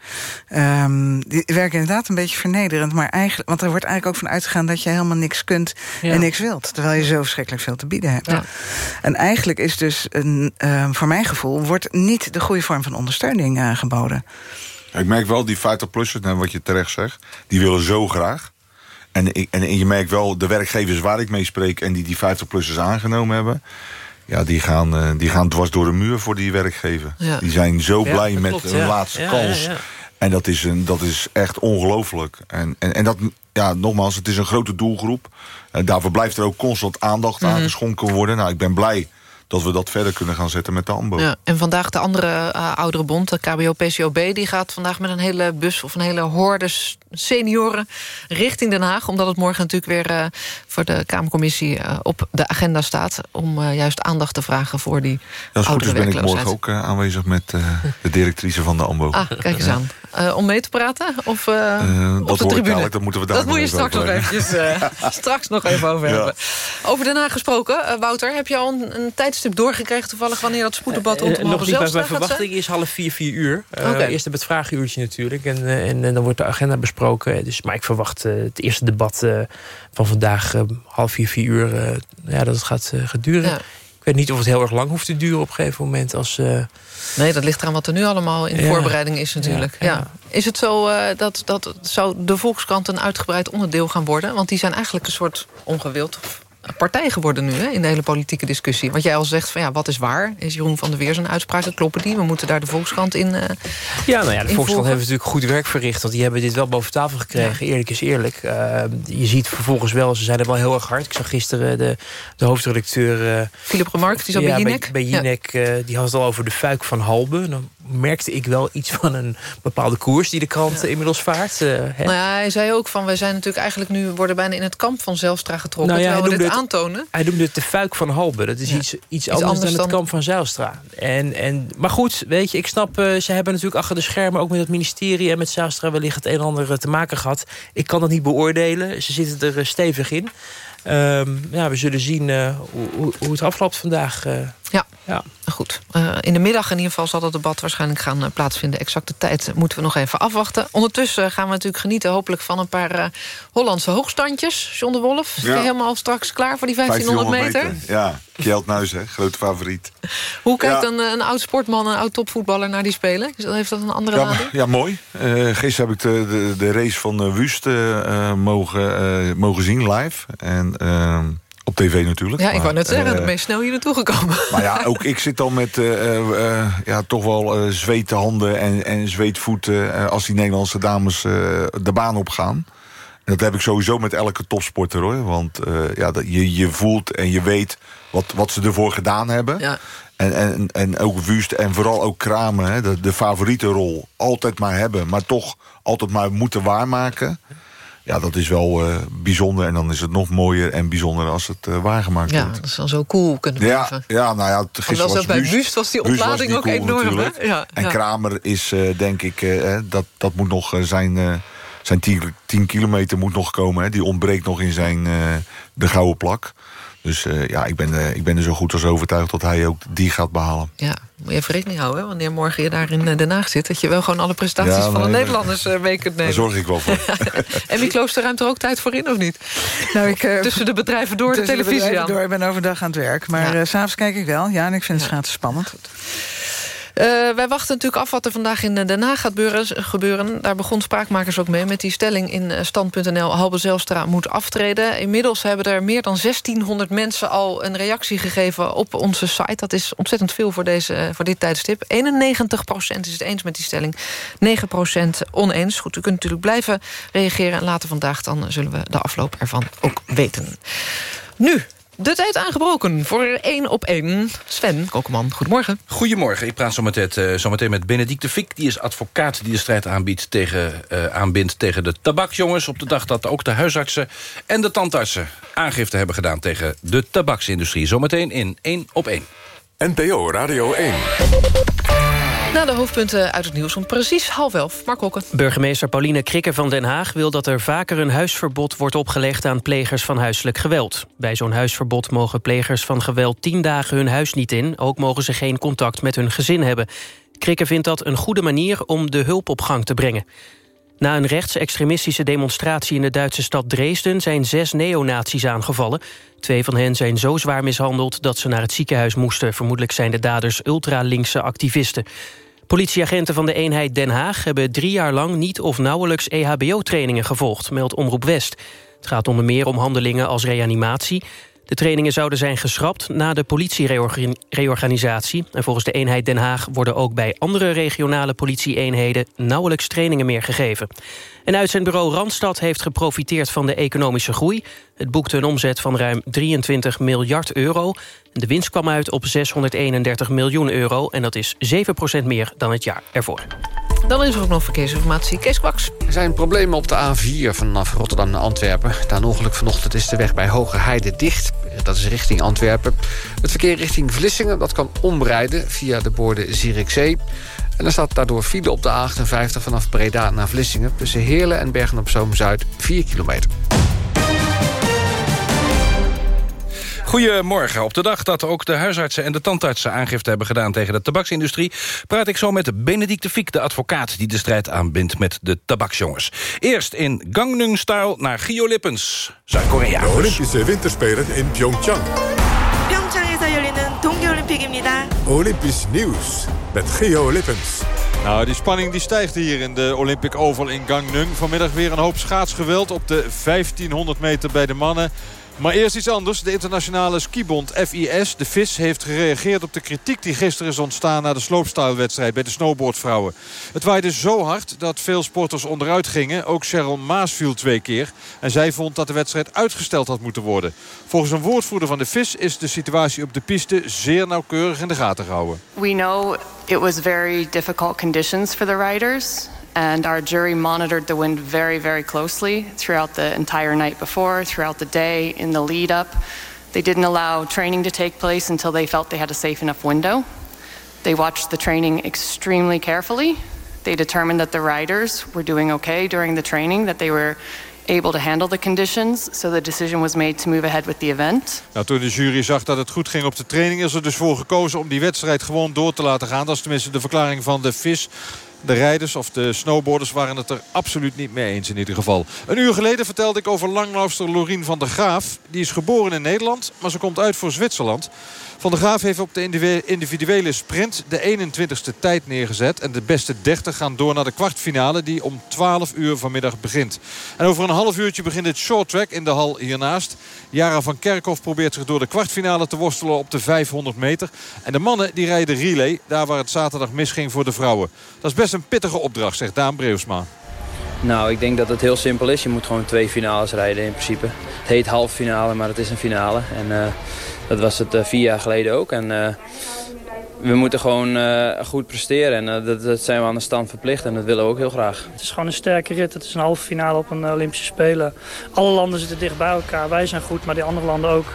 Um, die werken inderdaad een beetje vernederend. Maar eigenlijk, want er wordt eigenlijk ook van uitgegaan... dat je helemaal niks kunt en niks wilt. Terwijl je zo verschrikkelijk veel te bieden hebt. En eigenlijk is dus, een, um, voor mijn gevoel... wordt niet de goede vorm van ondersteuning aangeboden. Ik merk wel, die 50-plussers, nou, wat je terecht zegt... die willen zo graag. En, en, en je merkt wel, de werkgevers waar ik mee spreek... en die die 50-plussers aangenomen hebben... Ja, die gaan, uh, die gaan dwars door de muur voor die werkgever. Ja. Die zijn zo blij met klopt, hun laatste kans. En dat is, een, dat is echt ongelooflijk. En, en, en dat, ja, nogmaals, het is een grote doelgroep. En daarvoor blijft er ook constant aandacht aan mhm. geschonken worden. Nou, ik ben blij dat we dat verder kunnen gaan zetten met de AMBO. Ja, en vandaag de andere uh, oudere bond, de KBO-PCOB... die gaat vandaag met een hele bus of een hele horde senioren richting Den Haag. Omdat het morgen natuurlijk weer uh, voor de Kamercommissie uh, op de agenda staat... om juist aandacht te vragen voor die Dat is goed, dus ben ik morgen ook aanwezig met (laughs) de directrice van de AMBO. Ah, kijk eens aan. om mee te praten? Of op de tribune? dat moeten we daar Dat moet je straks nog, eventjes, (laughs) straks nog even over hebben. Over Den Haag gesproken, Wouter, heb je al een, een tijd tijdstip doorgekregen toevallig... wanneer dat spoeddebat uh, Nog niet, mijn verwachting is half vier, vier uur. Uh, okay. Eerst het vragenuurtje natuurlijk. En, uh, en, en, dan wordt de agenda besproken. Dus, maar ik verwacht het eerste debat van vandaag half vier, vier uur... ja, dat het gaat, gaat duren. Ja. Ik weet niet of het heel erg lang hoeft te duren op een gegeven moment. Als, Nee, dat ligt eraan wat er nu allemaal in de voorbereiding is natuurlijk. Ja, ja. Is het zo dat, dat zou de Volkskrant een uitgebreid onderdeel gaan worden? Want die zijn eigenlijk een soort ongewild partij geworden nu hè, in de hele politieke discussie. Want jij al zegt van ja, wat is waar? Is Jeroen van der Weer zijn uitspraken kloppen die? We moeten daar de Volkskrant in. Uh, ja, nou ja, de Volkskrant heeft natuurlijk goed werk verricht. Want die hebben dit wel boven tafel gekregen. Eerlijk is eerlijk. Uh, je ziet vervolgens wel, ze zijn er wel heel erg hard. Ik zag gisteren de, de hoofdredacteur. Uh, Philip Remark, die zat ja, bij Jinek. Bij, bij Jinek, ja. die had het al over de fuik van Halbe. Dan merkte ik wel iets van een bepaalde koers die de krant inmiddels vaart. nou ja, hij zei ook van, wij zijn natuurlijk eigenlijk nu worden bijna in het kamp van Zelstra getrokken. Nou ja, terwijl we dit aantonen. Hij noemde het de fuik van Halbe. Dat is iets, iets, anders, dan, het kamp van Zijlstra. En, en, maar goed, weet je, ik snap... Uh, ze hebben natuurlijk achter de schermen... ook met het ministerie en met Zijlstra wellicht het een en ander eh, te maken gehad. Ik kan dat niet beoordelen. Ze zitten er eh, stevig in. Um, ja, we zullen zien uh, hoe, hoe, het afloopt vandaag. Uh, ja. Ja, goed. Uh, in de middag in ieder geval zal dat debat waarschijnlijk gaan plaatsvinden. Exacte tijd moeten we nog even afwachten. Ondertussen gaan we natuurlijk genieten hopelijk van een paar Hollandse hoogstandjes. John de Wolf, ja. helemaal straks klaar voor die 1500, meter? meter? Ja, Kjeld hè, grote favoriet. Hoe kijkt een, een, oud sportman, een oud topvoetballer naar die spelen? Heeft dat een andere ja, Ja, mooi. gisteren heb ik de, de, de race van Wust mogen, mogen zien live. En Ehm, op tv natuurlijk. Ja, ik wou net zeggen, uh, ben je snel hier naartoe gekomen. Maar ja, ook ik zit dan met uh, uh, ja, toch wel zwete handen en, en zweetvoeten... als die Nederlandse dames de baan op gaan. Dat heb ik sowieso met elke topsporter, hoor. Want ja, dat, je, je voelt en je weet wat, wat ze ervoor gedaan hebben. Ja. En, en, en ook Wust en vooral ook Kramer, hè, de, de favoriete rol. Altijd maar hebben, maar toch altijd maar moeten waarmaken... Ja, dat is wel uh, bijzonder. En dan is het nog mooier en bijzonder als het uh, waargemaakt ja, wordt. Ja, dat is dan zo cool kunnen blijven. Ja, ja nou ja, gisteren was, was bij Wust was die oplading was ook cool, enorm. Hè? Ja, en Kramer is, uh, denk ik, dat, dat moet nog zijn, zijn 10, 10 kilometer moet nog komen. Hè? Die ontbreekt nog in zijn de gouden plak. Dus uh, ja, ik ben, uh, ik ben er zo goed als overtuigd dat hij ook die gaat behalen. Ja, moet je even rekening houden, hè, wanneer morgen je daar in Den Haag zit... dat je wel gewoon alle prestaties ja, van de Nederlanders uh, mee kunt nemen. Daar zorg ik wel voor. (laughs) en wie Klooster ruimt er ook tijd voor in, of niet? Nou, ik, tussen de bedrijven door de televisie de door, ik ben overdag aan het werk. Maar ja. s'avonds kijk ik wel. Ja, en ik vind het schaatsen spannend. Uh, wij wachten natuurlijk af wat er vandaag in Den Haag gaat gebeuren. Daar begon Spraakmakers ook mee met die stelling in stand.nl... Halbe Zelstra moet aftreden. Inmiddels hebben er meer dan 1600 mensen al een reactie gegeven op onze site. Dat is ontzettend veel voor, deze, voor dit tijdstip. 91% is het eens met die stelling, 9% oneens. Goed, u kunt natuurlijk blijven reageren. En later vandaag dan zullen we de afloop ervan ook weten. Nu de tijd aangebroken voor één op één. Sven Kokeman, goedemorgen. Goedemorgen. Ik praat zo meteen, uh, zo meteen met Benedict de Fik. Die is advocaat die de strijd aanbiedt tegen, uh, aanbindt tegen de tabaksjongens... op de dag dat ook de huisartsen en de tandartsen aangifte hebben gedaan... tegen de tabaksindustrie. Zometeen in één op één. NPO Radio 1. Na de hoofdpunten uit het nieuws om precies half elf. Mark Hokken. Burgemeester Pauline Krikker van Den Haag wil dat er vaker een huisverbod wordt opgelegd aan plegers van huiselijk geweld. Bij zo'n huisverbod mogen plegers van geweld tien dagen hun huis niet in. Ook mogen ze geen contact met hun gezin hebben. Krikker vindt dat een goede manier om de hulp op gang te brengen. Na een rechtsextremistische demonstratie in de Duitse stad Dresden... zijn zes neonazies aangevallen. Twee van hen zijn zo zwaar mishandeld dat ze naar het ziekenhuis moesten. Vermoedelijk zijn de daders ultralinkse activisten. Politieagenten van de eenheid Den Haag hebben drie jaar lang niet of nauwelijks EHBO-trainingen gevolgd, meldt Omroep West. Het gaat onder meer om handelingen als reanimatie. De trainingen zouden zijn geschrapt na de politiereorganisatie. En volgens de eenheid Den Haag worden ook bij andere regionale politieeenheden nauwelijks trainingen meer gegeven. En uitzendbureau Randstad heeft geprofiteerd van de economische groei. Het boekte een omzet van ruim 23 miljard euro. De winst kwam uit op 631 miljoen euro en dat is 7% meer dan het jaar ervoor. Dan is er ook nog verkeersinformatie. Kees Kwaks. Er zijn problemen op de A4 vanaf Rotterdam naar Antwerpen. Een ongeluk vanochtend is de weg bij Hoge Heide dicht. Dat is richting Antwerpen. Het verkeer richting Vlissingen dat kan omrijden via de borden Zierikzee. En er staat daardoor file op de A58 vanaf Breda naar Vlissingen... tussen Heerlen en Bergen-op-Zoom-Zuid 4 kilometer. Goedemorgen. Op de dag dat ook de huisartsen en de tandartsen aangifte hebben gedaan tegen de tabaksindustrie, praat ik zo met Benedict de Fiek, de advocaat die de strijd aanbindt met de tabaksjongens. Eerst in Gangnam-style naar Gio Lippens, Zuid-Korea. De Olympische Winterspelen in Pyeongchang. Pyeongchang에서 열리는 동계올림픽입니다. Olympisch nieuws met Gio Lippens. Nou, die spanning die stijgt hier in de Olympic Oval in Gangneung. Vanmiddag weer een hoop schaatsgeweld op de 1500 meter bij de mannen. Maar eerst iets anders. De internationale skibond FIS, de FIS, heeft gereageerd op de kritiek die gisteren is ontstaan na de slopestylewedstrijd bij de snowboardvrouwen. Het waaide zo hard dat veel sporters onderuit gingen. Ook Cheryl Maas viel twee keer. En zij vond dat de wedstrijd uitgesteld had moeten worden. Volgens een woordvoerder van de FIS is de situatie op de piste zeer nauwkeurig in de gaten gehouden. We know it was very difficult conditions for the riders. And our jury monitored the wind very, very closely throughout the entire night before, throughout the day, in the lead up. They didn't allow training to take place until they felt they had a safe enough window. They watched the training extremely carefully. They determined that the riders were doing okay during the training, that they were able to handle the conditions. So the decision was made to move ahead with the event. Nou, toen de jury zag dat het goed ging op de training... is er dus voor gekozen om die wedstrijd gewoon door te laten gaan. Dat is tenminste de verklaring van de FIS. De rijders of de snowboarders waren het er absoluut niet mee eens in ieder geval. Een uur geleden vertelde ik over langlaufster Lorien van der Graaf. Die is geboren in Nederland, maar ze komt uit voor Zwitserland. Van der Graaf heeft op de individuele sprint de 21ste tijd neergezet. En de beste 30 gaan door naar de kwartfinale die om 12 uur vanmiddag begint. En over een half uurtje begint het short track in de hal hiernaast. Jara van Kerkhoff probeert zich door de kwartfinale te worstelen op de 500 meter. En de mannen die rijden relay, daar waar het zaterdag misging voor de vrouwen. Dat is best een pittige opdracht, zegt Daan Breusma. Nou, ik denk dat het heel simpel is. Je moet gewoon twee finales rijden in principe. Het heet halve finale, maar het is een finale. En uh, dat was het uh, vier jaar geleden ook. En uh, we moeten gewoon goed presteren. En dat, dat, zijn we aan de stand verplicht. En dat willen we ook heel graag. Het is gewoon een sterke rit. Het is een halve finale op een Olympische Spelen. Alle landen zitten dicht bij elkaar. Wij zijn goed, maar die andere landen ook.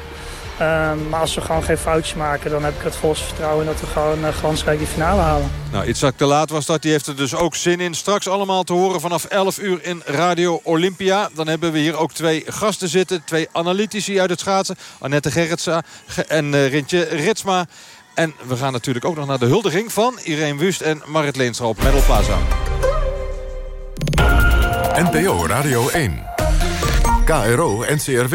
Ehm, maar als we gewoon geen foutjes maken, dan heb ik het volste vertrouwen... dat we gewoon uh, glansrijk die finale halen. Nou, Itzak te laat was dat. Die heeft er dus ook zin in. Straks allemaal te horen vanaf 11 uur in Radio Olympia. Dan hebben we hier ook twee gasten zitten. Twee analytici uit het schaatsen. Annette Gerritsa en uh, Rintje Ritsma. En we gaan natuurlijk ook nog naar de huldiging van Irene Wust en Marit Leenstra op Medal Plaza. NPO Radio 1. KRO NCRW.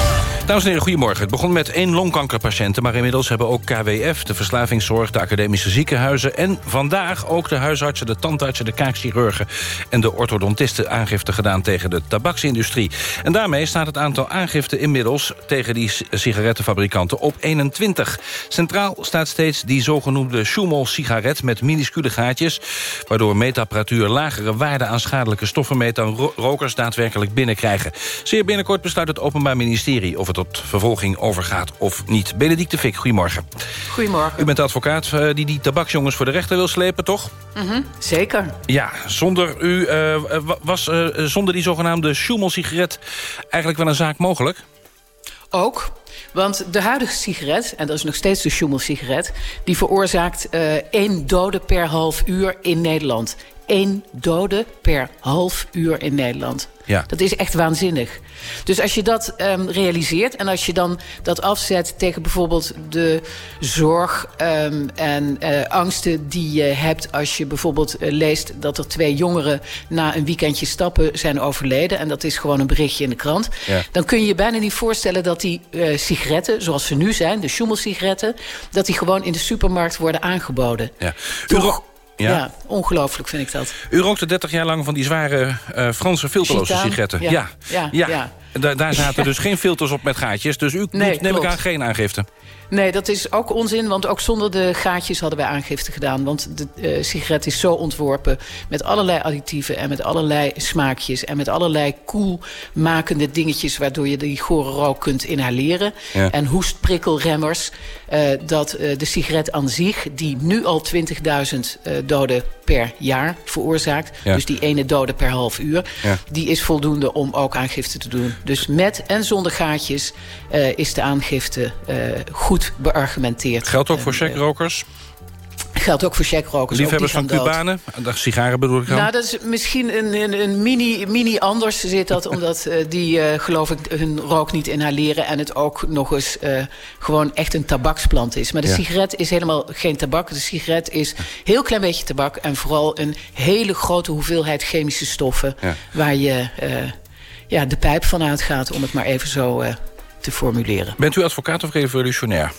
Dames en heren, goedemorgen. Het begon met één longkankerpatiënten... maar inmiddels hebben ook KWF, de verslavingszorg, de academische ziekenhuizen... en vandaag ook de huisartsen, de tandartsen, de kaakchirurgen... en de orthodontisten aangifte gedaan tegen de tabaksindustrie. En daarmee staat het aantal aangiften inmiddels... tegen die sigarettenfabrikanten op 21. Centraal staat steeds die zogenoemde Schumel-sigaret... met minuscule gaatjes, waardoor meetapparatuur... lagere waarden aan schadelijke stoffen meet... dan rokers daadwerkelijk binnenkrijgen. Zeer binnenkort besluit het Openbaar Ministerie... of het tot vervolging overgaat of niet. Benedicte Fik, goedemorgen. Goedemorgen. U bent de advocaat uh, die die tabaksjongens voor de rechter wil slepen, toch? Mm -hmm, zeker. Ja, zonder u uh, was uh, zonder die zogenaamde Schumel-sigaret eigenlijk wel een zaak mogelijk? Ook. Want de huidige sigaret, en dat is nog steeds de Schumel-sigaret... die veroorzaakt één dode per half uur in Nederland. Eén dode per half uur in Nederland. Ja. Dat is echt waanzinnig. Dus als je dat um, realiseert en als je dan dat afzet tegen bijvoorbeeld de zorg um, en uh, angsten die je hebt als je bijvoorbeeld uh, leest dat er twee jongeren na een weekendje stappen zijn overleden en dat is gewoon een berichtje in de krant, ja. dan kun je je bijna niet voorstellen dat die uh, sigaretten, zoals ze nu zijn, de Schumel-sigaretten, dat die gewoon in de supermarkt worden aangeboden. Ja. Toch? Ja, ja ongelooflijk vind ik dat. U rookte 30 jaar lang van die zware uh, Franse filterloze sigaretten. Ja, ja, ja. ja. Daar, daar zaten dus geen filters op met gaatjes. Dus u Nee, neem ik aan geen aangifte. Nee, dat is ook onzin, want ook zonder de gaatjes hadden wij aangifte gedaan. Want de uh, sigaret is zo ontworpen met allerlei additieven... en met allerlei smaakjes en met allerlei koelmakende dingetjes... waardoor je die gore rook kunt inhaleren. Ja. En hoestprikkelremmers, uh, dat uh, de sigaret aan zich... die nu al 20.000 uh, doden per jaar veroorzaakt... Ja. dus die ene dode per half uur... Ja. die is voldoende om ook aangifte te doen. Dus met en zonder gaatjes is de aangifte uh, goed beargumenteerd. Geldt ook voor checkrokers? Geldt ook voor checkrokers. Liefhebbers van Cubanen? De sigaren bedoel ik dan? Nou, dat is misschien een, een, een mini, mini anders zit dat... (laughs) omdat uh, die, uh, geloof ik, hun rook niet inhaleren... en het ook nog eens uh, gewoon echt een tabaksplant is. Maar de Ja. sigaret is helemaal geen tabak. De sigaret is een heel klein beetje tabak... en vooral een hele grote hoeveelheid chemische stoffen... Ja. waar je ja, de pijp van uitgaat, om het maar even zo te formuleren. Bent u advocaat of revolutionair?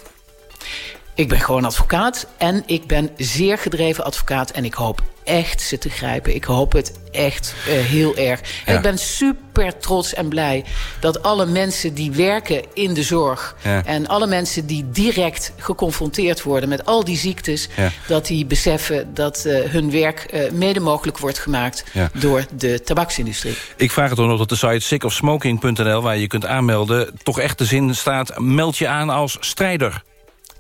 Ik ben gewoon advocaat en ik ben zeer gedreven advocaat... en ik hoop echt ze te grijpen. Ik hoop het echt uh, heel erg. Ja. ik ben super trots en blij dat alle mensen die werken in de zorg... Ja. en alle mensen die direct geconfronteerd worden met al die ziektes... Ja. dat die beseffen dat uh, hun werk uh, mede mogelijk wordt gemaakt... Door de tabaksindustrie. Ik vraag het ook nog op de site sickofsmoking.nl... waar je kunt aanmelden. Toch echt de zin staat, meld je aan als strijder.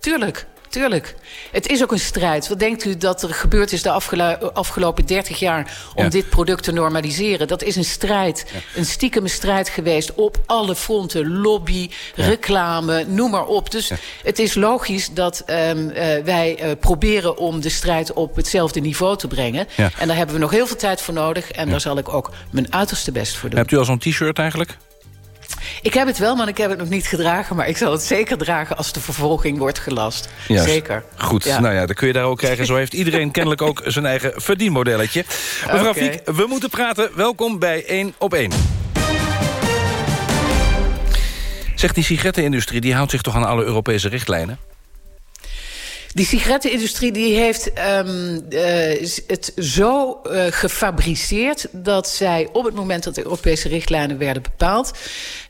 Tuurlijk, tuurlijk. Het is ook een strijd. Wat denkt u dat er gebeurd is de afgelo afgelopen 30 jaar... om Ja. dit product te normaliseren? Dat is een strijd. Een stiekeme strijd geweest op alle fronten. Lobby, reclame, noem maar op. Dus het is logisch dat um, uh, wij uh, proberen om de strijd op hetzelfde niveau te brengen. En daar hebben we nog heel veel tijd voor nodig. En daar zal ik ook mijn uiterste best voor doen. Hebt u al zo'n t-shirt eigenlijk? Ik heb het wel, maar ik heb het nog niet gedragen. Maar ik zal het zeker dragen als de vervolging wordt gelast. Juist. Zeker. Goed, Ja. nou ja, dat kun je daar ook krijgen. Zo heeft iedereen (laughs) kennelijk ook zijn eigen verdienmodelletje. Mevrouw. Fiek, we moeten praten. Welkom bij 1 op 1. Zegt die sigarettenindustrie, die houdt zich toch aan alle Europese richtlijnen? Die sigarettenindustrie die heeft um, uh, het zo uh, gefabriceerd... dat zij op het moment dat de Europese richtlijnen werden bepaald...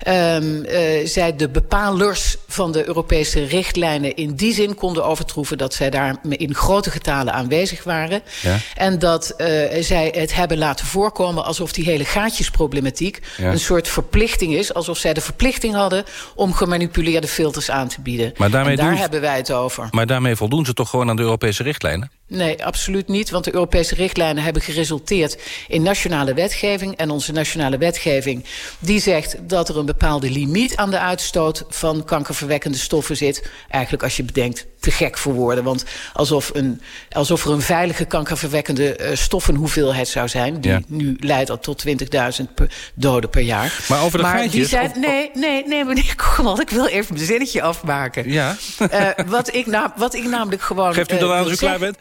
Um, uh, zij de bepalers van de Europese richtlijnen in die zin konden overtroeven... dat zij daar in grote getalen aanwezig waren. Ja. En dat zij het hebben laten voorkomen alsof die hele gaatjesproblematiek... Ja. een soort verplichting is. Alsof zij de verplichting hadden om gemanipuleerde filters aan te bieden. Maar daarmee en daar doen hebben wij het over. Maar daarmee voldoen ze toch gewoon aan de Europese richtlijnen? Nee, absoluut niet. Want de Europese richtlijnen hebben geresulteerd in nationale wetgeving. En onze nationale wetgeving die zegt dat er een bepaalde limiet aan de uitstoot van kankerverwekkende stoffen zit. Eigenlijk als je bedenkt, te gek voor woorden. Want alsof, een, alsof er een veilige kankerverwekkende uh, stoffenhoeveelheid zou zijn. Die Ja. nu leidt tot 20.000 per- doden per jaar. Maar over de maar gaatjes, Die nee, nee, nee, meneer (laughs) Koeman, ik wil even mijn zinnetje afmaken. Ja. Eh, wat, ik na, wat ik namelijk gewoon... Geeft u eh, dan aan wil als u klaar bent?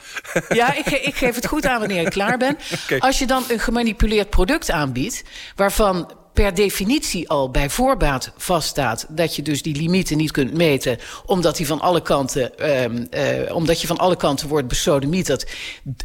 Ja, ik, ik geef het goed aan wanneer ik klaar ben. (laughs) Als je dan een gemanipuleerd product aanbiedt... waarvan per definitie al bij voorbaat vaststaat... dat je dus die limieten niet kunt meten... omdat, die van alle kanten, ehm, eh, omdat je van alle kanten wordt besodemieterd...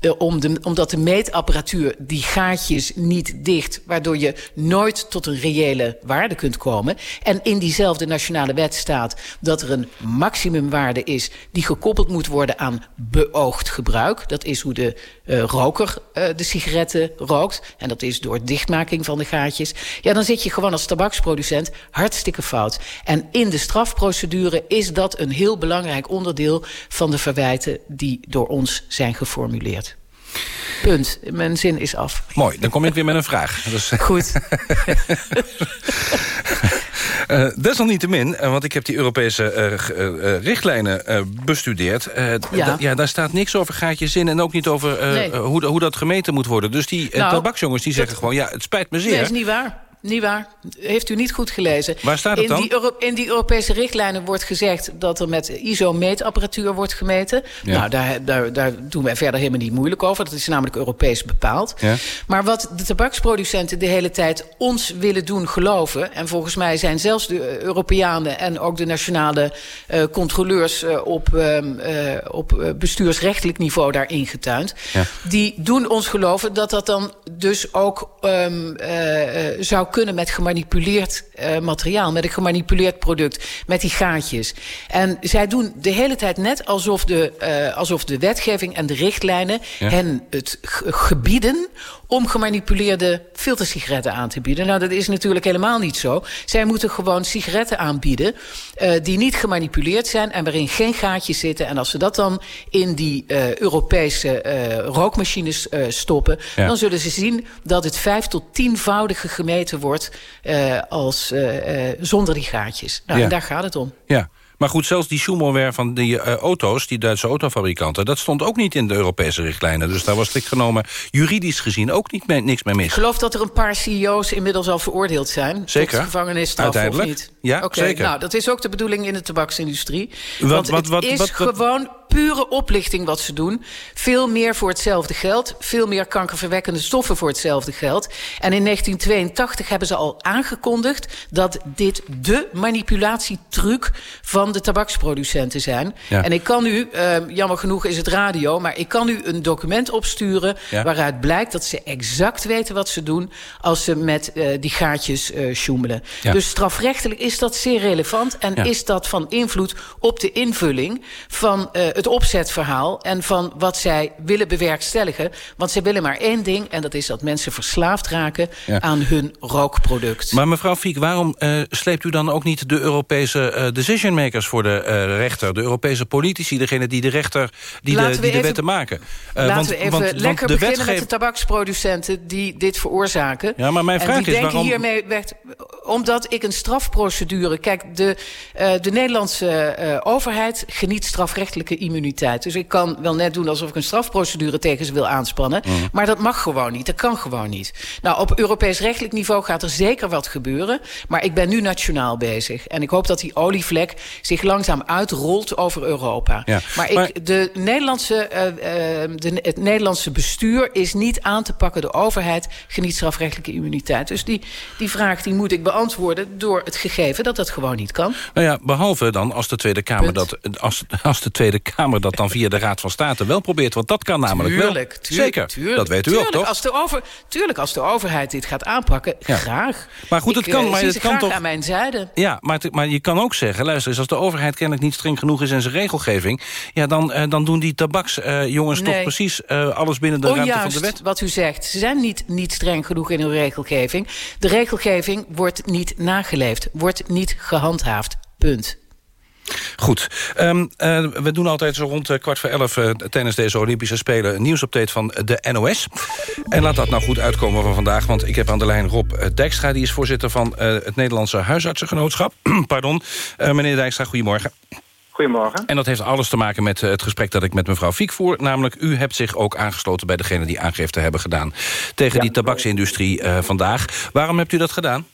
eh, om de, omdat de meetapparatuur die gaatjes niet dicht... waardoor je nooit tot een reële waarde kunt komen. En in diezelfde nationale wet staat dat er een maximumwaarde is... die gekoppeld moet worden aan beoogd gebruik. Dat is hoe de eh, roker de sigaretten rookt. En dat is door dichtmaking van de gaatjes. Ja, dan zit je gewoon als tabaksproducent hartstikke fout. En in de strafprocedure is dat een heel belangrijk onderdeel... van de verwijten die door ons zijn geformuleerd. Punt. Mijn zin is af. Mooi, dan kom ik weer met een vraag. Dus, Goed. (laughs) Eh, desalniettemin, eh, want ik heb die Europese eh, eh, eh, richtlijnen eh, bestudeerd. Eh, Ja. ja, daar staat niks over gaatjes in... en ook niet over Nee. hoe, hoe dat gemeten moet worden. Dus die Nou, tabaksjongens die zeggen gewoon... ja, het spijt me Nee, zeer. is niet waar. Niet waar. Heeft u niet goed gelezen. Waar staat het in dan? Die Euro- in die Europese richtlijnen wordt gezegd dat er met ISO-meetapparatuur wordt gemeten. Ja. Nou, daar, daar, daar doen wij verder helemaal niet moeilijk over. Dat is namelijk Europees bepaald. Ja. Maar wat de tabaksproducenten de hele tijd ons willen doen geloven... en volgens mij zijn zelfs de Europeanen en ook de nationale eh, controleurs... eh, op, ehm, eh, op bestuursrechtelijk niveau daar ingetuind... Ja. die doen ons geloven dat dat dan dus ook ehm, eh, eh, zou kunnen met gemanipuleerd eh, materiaal, met een gemanipuleerd product, met die gaatjes. En zij doen de hele tijd net alsof de, eh, alsof de wetgeving en de richtlijnen Ja. hen het ge- gebieden om gemanipuleerde filtersigaretten aan te bieden. Nou, dat is natuurlijk helemaal niet zo. Zij moeten gewoon sigaretten aanbieden eh, die niet gemanipuleerd zijn en waarin geen gaatjes zitten. En als ze dat dan in die Europese rookmachines stoppen, Ja. dan zullen ze zien dat het vijf tot tienvoudige gemeten wordt eh, als, eh, eh, zonder die gaatjes. Nou, Ja. en daar gaat het om. Ja, maar goed, zelfs die Schumoware van die eh, auto's... die Duitse autofabrikanten, dat stond ook niet in de Europese richtlijnen. Dus daar was strikt genomen juridisch gezien ook niet mee, niks mee mis. Ik geloof dat er een paar CEO's inmiddels al veroordeeld zijn. Zeker. Gevangenisstraf Uiteindelijk. of niet? Ja, zeker. Nou, dat is ook de bedoeling in de tabaksindustrie. Wat- Want wat- het wat- is wat- wat- gewoon pure oplichting wat ze doen. Veel meer voor hetzelfde geld. Veel meer kankerverwekkende stoffen voor hetzelfde geld. En in 1982 hebben ze al aangekondigd... dat dit de manipulatietruc van de tabaksproducenten zijn. Ja. En ik kan u, eh, jammer genoeg is het radio... maar ik kan u een document opsturen... Ja. waaruit blijkt dat ze exact weten wat ze doen... als ze met eh, die gaatjes eh sjoemelen. Ja. Dus strafrechtelijk is dat zeer relevant... en is dat van invloed op de invulling van eh, het opzetverhaal... en van wat zij willen bewerkstelligen. Want ze willen maar één ding... en dat is dat mensen verslaafd raken Ja. aan hun rookproduct. Maar mevrouw Fiek, waarom eh, sleept u dan ook niet de Europese eh, decision makers voor de eh, rechter? De Europese politici, degene die de rechter, die Laten de, we die de even- wetten maken? Eh, Laten want- we even want- want lekker de beginnen met wetgever- de tabaksproducenten die dit veroorzaken. Ja, maar mijn en vraag die is denken waarom- hiermee weg, omdat ik een strafprocedure... Kijk, de, eh, de Nederlandse eh, overheid geniet strafrechtelijke immuniteit. Dus ik kan wel net doen alsof ik een strafprocedure tegen ze wil aanspannen. Mhm. Maar dat mag gewoon niet, dat kan gewoon niet. Nou, op Europees rechtelijk niveau gaat er zeker wat gebeuren. Maar ik ben nu nationaal bezig. En ik hoop dat die olievlek zich langzaam uitrolt over Europa. Ja. Maar, Maar- ik, de Nederlandse, eh, eh, de, het Nederlandse bestuur is niet aan te pakken. De overheid geniet strafrechtelijke immuniteit. Dus die, die vraag die moet ik beantwoorden door het gegeven dat dat gewoon niet kan. Nou ja, behalve dan als de Tweede Kamer, Punt. dat, als, als de Tweede Kamer dat dan via de Raad van State wel probeert. Want dat kan namelijk tuurlijk, wel. tuurlijk, Zeker, tuurlijk, dat weet u ook, toch? Als de over, tuurlijk, als de overheid dit gaat aanpakken, Ja. graag. Maar goed, Ik, het kan, eh, maar het kan toch- aan mijn zijde. Ja, maar, maar je kan ook zeggen, luister eens... als de overheid kennelijk niet streng genoeg is in zijn regelgeving... ja, dan, eh, dan doen die tabaksjongens toch Nee. precies eh, alles binnen de ruimte van de wet. wat u zegt. Ze zijn niet, niet streng genoeg in hun regelgeving. De regelgeving wordt niet nageleefd, wordt niet gehandhaafd. Punt. Goed. Um, uh, we doen altijd zo rond uh, kwart voor elf uh, tijdens deze Olympische Spelen... een nieuwsupdate van de NOS. En laat dat nou goed uitkomen van vandaag. Want ik heb aan de lijn Rob Dijkstra. Die is voorzitter van het Nederlandse Huisartsengenootschap. (clears throat) Pardon. meneer Dijkstra, goedemorgen. Goedemorgen. En dat heeft alles te maken met het gesprek dat ik met mevrouw Fiek voer. Namelijk, u hebt zich ook aangesloten bij degene die aangifte hebben gedaan... tegen die tabaksindustrie vandaag. Waarom hebt u dat gedaan?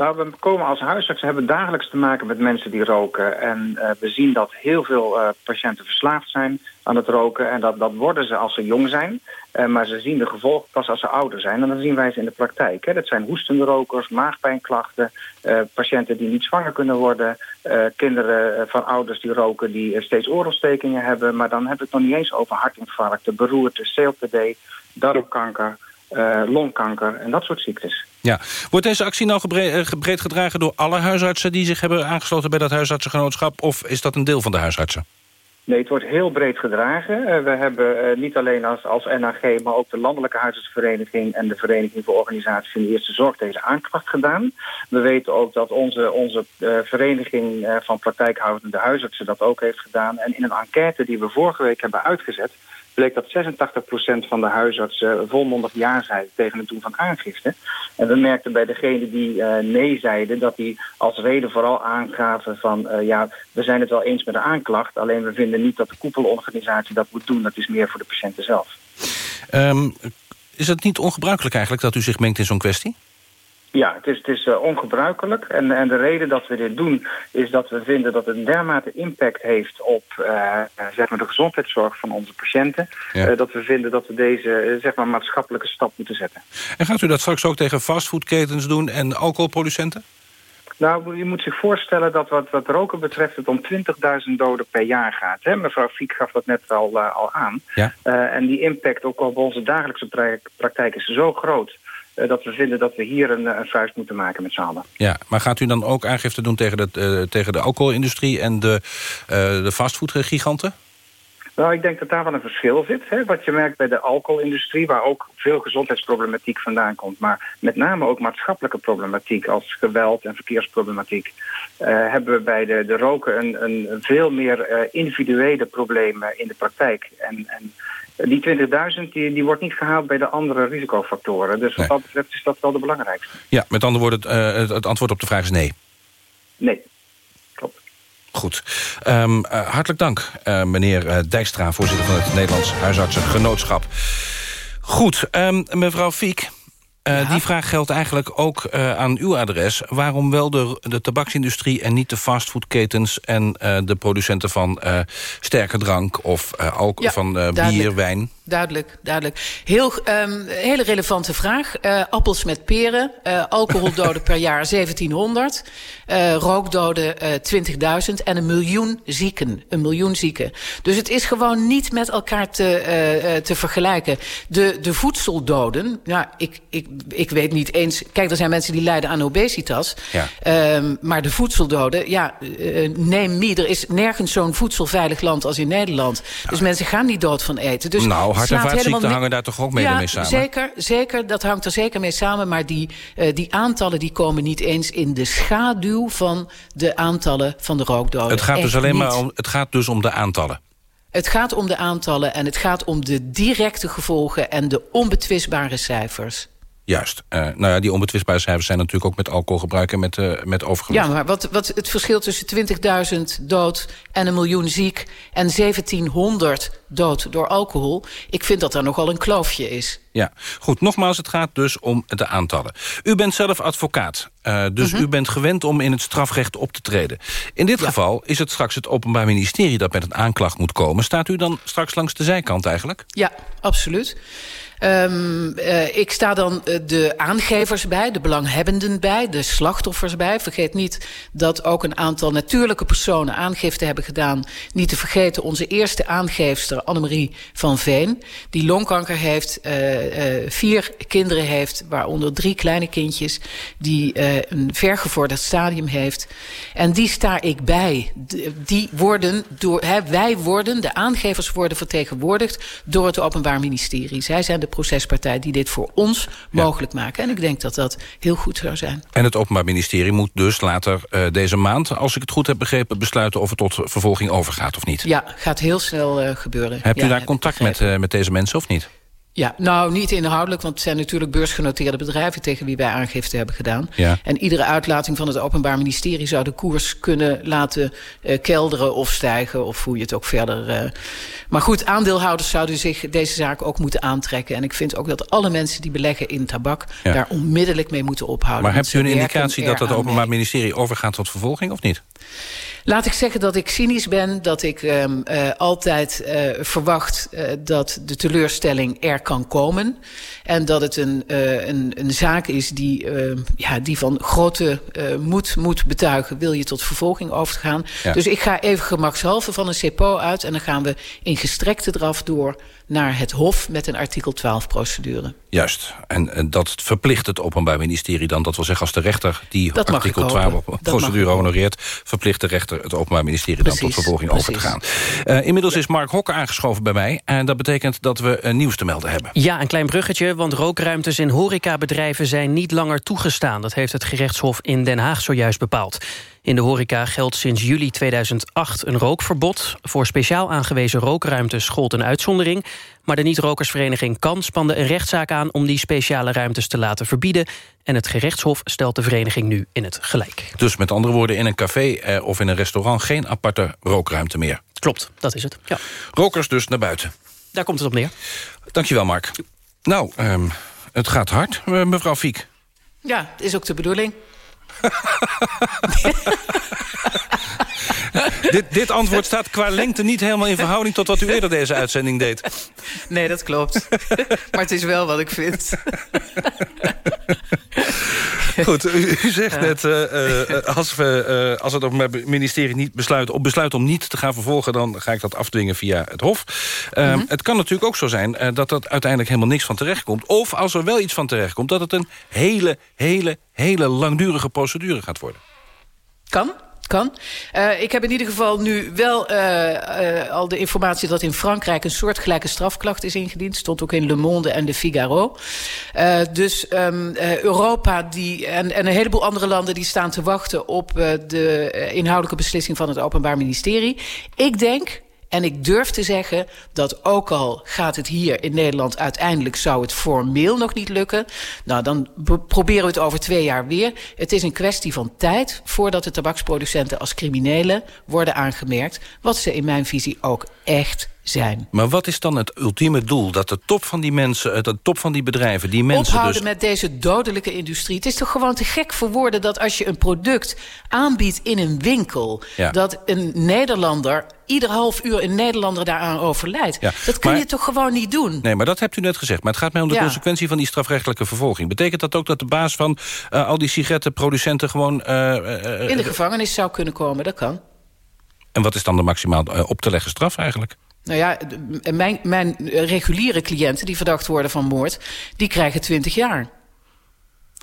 Nou, we komen als huisarts hebben dagelijks te maken met mensen die roken. En uh, we zien dat heel veel uh, patiënten verslaafd zijn aan het roken. En dat, dat worden ze als ze jong zijn. Uh, maar ze zien de gevolgen pas als ze ouder zijn. En dan zien wij ze in de praktijk. Hè. Dat zijn hoestende rokers, maagpijnklachten... patiënten die niet zwanger kunnen worden... kinderen van ouders die roken die steeds oorontstekingen hebben. Maar dan hebben we het nog niet eens over hartinfarcten, beroerte, COPD, darmkanker... longkanker en dat soort ziektes. Ja. Wordt deze actie nou eh, breed gedragen door alle huisartsen... die zich hebben aangesloten bij dat huisartsengenootschap... of is dat een deel van de huisartsen? Nee, het wordt heel breed gedragen. Uh, we hebben uh, niet alleen als, als NAG, maar ook de Landelijke Huisartsenvereniging... en de Vereniging voor Organisaties in de Eerste Zorg deze aanklacht gedaan. We weten ook dat onze, onze uh, vereniging van praktijkhoudende huisartsen dat ook heeft gedaan. En in een enquête die we vorige week hebben uitgezet bleek dat 86% van de huisartsen volmondig ja zeiden tegen het doen van aangifte. En we merkten bij degenen die uh, nee zeiden dat die als reden vooral aangaven van uh, ja, we zijn het wel eens met de aanklacht, alleen we vinden niet dat de koepelorganisatie dat moet doen. Dat is meer voor de patiënten zelf. Um, is het niet ongebruikelijk eigenlijk dat u zich mengt in zo'n kwestie? Ja, het is, het is uh, ongebruikelijk. En, en de reden dat we dit doen is dat we vinden dat het een dermate impact heeft op uh, zeg maar de gezondheidszorg van onze patiënten. Ja. Uh, dat we vinden dat we deze zeg maar, maatschappelijke stap moeten zetten. En gaat u dat straks ook tegen fastfoodketens doen en alcoholproducenten? Nou, je moet zich voorstellen dat wat, wat roken betreft het om 20.000 doden per jaar gaat. Hè? Mevrouw Fiek gaf dat net al, uh, al aan. Ja. Uh, en die impact ook op onze dagelijkse praktijk is zo groot... Uh, dat we vinden dat we hier een, een vuist moeten maken met z'n allen. Ja, maar gaat u dan ook aangifte doen tegen de, tegen de alcoholindustrie... en de, de fastfoodgiganten? Nou, ik denk dat daar wel een verschil zit. Hè? Wat je merkt bij de alcoholindustrie, waar ook veel gezondheidsproblematiek vandaan komt. Maar met name ook maatschappelijke problematiek als geweld en verkeersproblematiek. Uh, hebben we bij de, de roken een, een veel meer uh, individuele problemen in de praktijk. En, en die 20.000 die, die wordt niet gehaald bij de andere risicofactoren. Dus wat nee. dat betreft is dat wel de belangrijkste. Ja, met andere woorden, het, uh, het antwoord op de vraag is nee. Nee. Goed. Um, uh, hartelijk dank, uh, meneer Dijkstra... voorzitter van het Nederlands Huisartsengenootschap. Goed, um, mevrouw Fiek... Ja. Die vraag geldt eigenlijk ook uh, aan uw adres. Waarom wel de, de tabaksindustrie en niet de fastfoodketens... en uh, de producenten van sterke drank of alcohol, ja, van bier, wijn? Duidelijk, duidelijk. Heel, um, hele relevante vraag. Appels met peren. Alcoholdoden per (laughs) jaar 1700. Uh, rookdoden 20.000. En een miljoen zieken. Een miljoen zieken. Dus het is gewoon niet met elkaar te, te vergelijken. De, de voedseldoden. Nou, ik, ik, ik weet niet eens... Kijk, er zijn mensen die lijden aan obesitas. Ja. Um, maar de voedseldoden... Ja, neem me. Er is nergens zo'n voedselveilig land als in Nederland. Dus ja. mensen gaan niet dood van eten. Dus nou, hart- en vaatziekten hangen daar toch ook mee, ja, mee samen? Zeker, zeker, dat hangt er zeker mee samen. Maar die, uh, die aantallen die komen niet eens in de schaduw... van de aantallen van de rookdoden. Het gaat dus alleen niet. maar om, het gaat dus om de aantallen? Het gaat om de aantallen en het gaat om de directe gevolgen... en de onbetwistbare cijfers. Juist. Uh, nou ja, die onbetwistbare cijfers zijn natuurlijk ook met alcoholgebruik en met, uh, met overgewicht. Ja, maar wat, wat het verschil tussen 20.000 dood en een miljoen ziek... en 1700 dood door alcohol... ik vind dat daar nogal een kloofje is. Ja, goed. Nogmaals, het gaat dus om de aantallen. U bent zelf advocaat, uh, dus -hmm. u bent gewend om in het strafrecht op te treden. In dit ja. geval is het straks het Openbaar Ministerie dat met een aanklacht moet komen. Staat u dan straks langs de zijkant eigenlijk? Ja, absoluut. Um, uh, ik sta dan uh, de aangevers bij, de belanghebbenden bij, de slachtoffers bij. Vergeet niet dat ook een aantal natuurlijke personen aangifte hebben gedaan. Niet te vergeten onze eerste aangeefster Annemarie van Veen... die longkanker heeft, uh, uh, vier kinderen heeft... waaronder drie kleine kindjes... die een vergevorderd stadium heeft. En die sta ik bij. Die worden door, hè, wij worden, de aangevers worden vertegenwoordigd... door het Openbaar Ministerie. Zij zijn de procespartij die dit voor ons ja. mogelijk maken. En ik denk dat dat heel goed zou zijn. En het Openbaar Ministerie moet dus later deze maand... als ik het goed heb begrepen, besluiten of het tot vervolging overgaat of niet? Ja, gaat heel snel uh, gebeuren. Hebt u ja, daar contact met, uh, met deze mensen of niet? Ja, nou niet inhoudelijk, want het zijn natuurlijk beursgenoteerde bedrijven... tegen wie wij aangifte hebben gedaan. Ja. En iedere uitlating van het Openbaar Ministerie... zou de koers kunnen laten uh, kelderen of stijgen, of hoe je het ook verder... Uh... Maar goed, aandeelhouders zouden zich deze zaak ook moeten aantrekken. En ik vind ook dat alle mensen die beleggen in tabak... Ja. daar onmiddellijk mee moeten ophouden. Maar hebt u een indicatie dat het Openbaar Ministerie overgaat tot vervolging of niet? Laat ik zeggen dat ik cynisch ben. Dat ik um, uh, altijd uh, verwacht uh, dat de teleurstelling er kan komen. En dat het een, een, een zaak is die, ja, die van grote moed moet betuigen. Wil je tot vervolging overgaan. Ja. Dus ik ga even gemakshalve van een CPO uit. En dan gaan we in gestrekte draf door naar het Hof met een artikel 12-procedure. Juist. En, en, dat verplicht het Openbaar Ministerie dan? Dat wil zeggen, als de rechter die dat artikel 12-procedure honoreert... verplicht de rechter het Openbaar Ministerie precies, dan tot vervolging precies. over te gaan. Uh, inmiddels is Mark Hokker aangeschoven bij mij. En dat betekent dat we uh, nieuws te melden hebben. Ja, een klein bruggetje, want rookruimtes in horecabedrijven... zijn niet langer toegestaan. Dat heeft het gerechtshof in Den Haag zojuist bepaald. In de horeca geldt sinds juli 2008 een rookverbod. Voor speciaal aangewezen rookruimtes gold een uitzondering. Maar de niet-rokersvereniging kan spande een rechtszaak aan... om die speciale ruimtes te laten verbieden. En het gerechtshof stelt de vereniging nu in het gelijk. Dus met andere woorden, in een café eh, of in een restaurant... geen aparte rookruimte meer. Klopt, dat is het. Ja. Rokers dus naar buiten. Daar komt het op neer. Dankjewel, Mark. Nou, um, het gaat hard, mevrouw Fiek. Ja, is ook de bedoeling. (laughs) dit, dit antwoord staat qua lengte niet helemaal in verhouding... tot wat u eerder deze uitzending deed. Nee, dat klopt. (laughs) maar het is wel wat ik vind. (laughs) Goed, u, u zegt ja. net, uh, uh, als, we, uh, als het Openbaar Ministerie niet besluit, op besluit om niet te gaan vervolgen... dan ga ik dat afdwingen via het Hof. Mm -hmm. Het kan natuurlijk ook zo zijn dat er uiteindelijk helemaal niks van terechtkomt. Of als er wel iets van terechtkomt, dat het een hele, hele, hele langdurige procedure gaat worden. Kan, kan. Uh, ik heb in ieder geval nu wel uh, uh, al de informatie... dat in Frankrijk een soortgelijke strafklacht is ingediend. Stond ook in Le Monde en de Figaro. dus um, Europa die, en, en een heleboel andere landen... die staan te wachten op de inhoudelijke beslissing... van het Openbaar Ministerie. Ik denk... En ik durf te zeggen dat ook al gaat het hier in Nederland... uiteindelijk zou het formeel nog niet lukken... nou, dan proberen we het over twee jaar weer. Het is een kwestie van tijd voordat de tabaksproducenten als criminelen worden aangemerkt... wat ze in mijn visie ook echt zijn. Maar wat is dan het ultieme doel? Dat de top van die mensen, de top van die bedrijven, die mensen Ophouden dus... met deze dodelijke industrie. Het is toch gewoon te gek voor woorden dat als je een product aanbiedt in een winkel... Ja. dat een Nederlander ieder half uur een Nederlander daaraan overlijdt. Ja, dat kun maar, je toch gewoon niet doen? Nee, maar dat hebt u net gezegd. Maar het gaat mij om de ja. consequentie van die strafrechtelijke vervolging. Betekent dat ook dat de baas van uh, al die sigarettenproducenten gewoon... Uh, uh, in de gevangenis zou kunnen komen, dat kan. En wat is dan de maximaal op te leggen straf eigenlijk? Nou ja, mijn, mijn reguliere cliënten die verdacht worden van moord... die krijgen 20 jaar.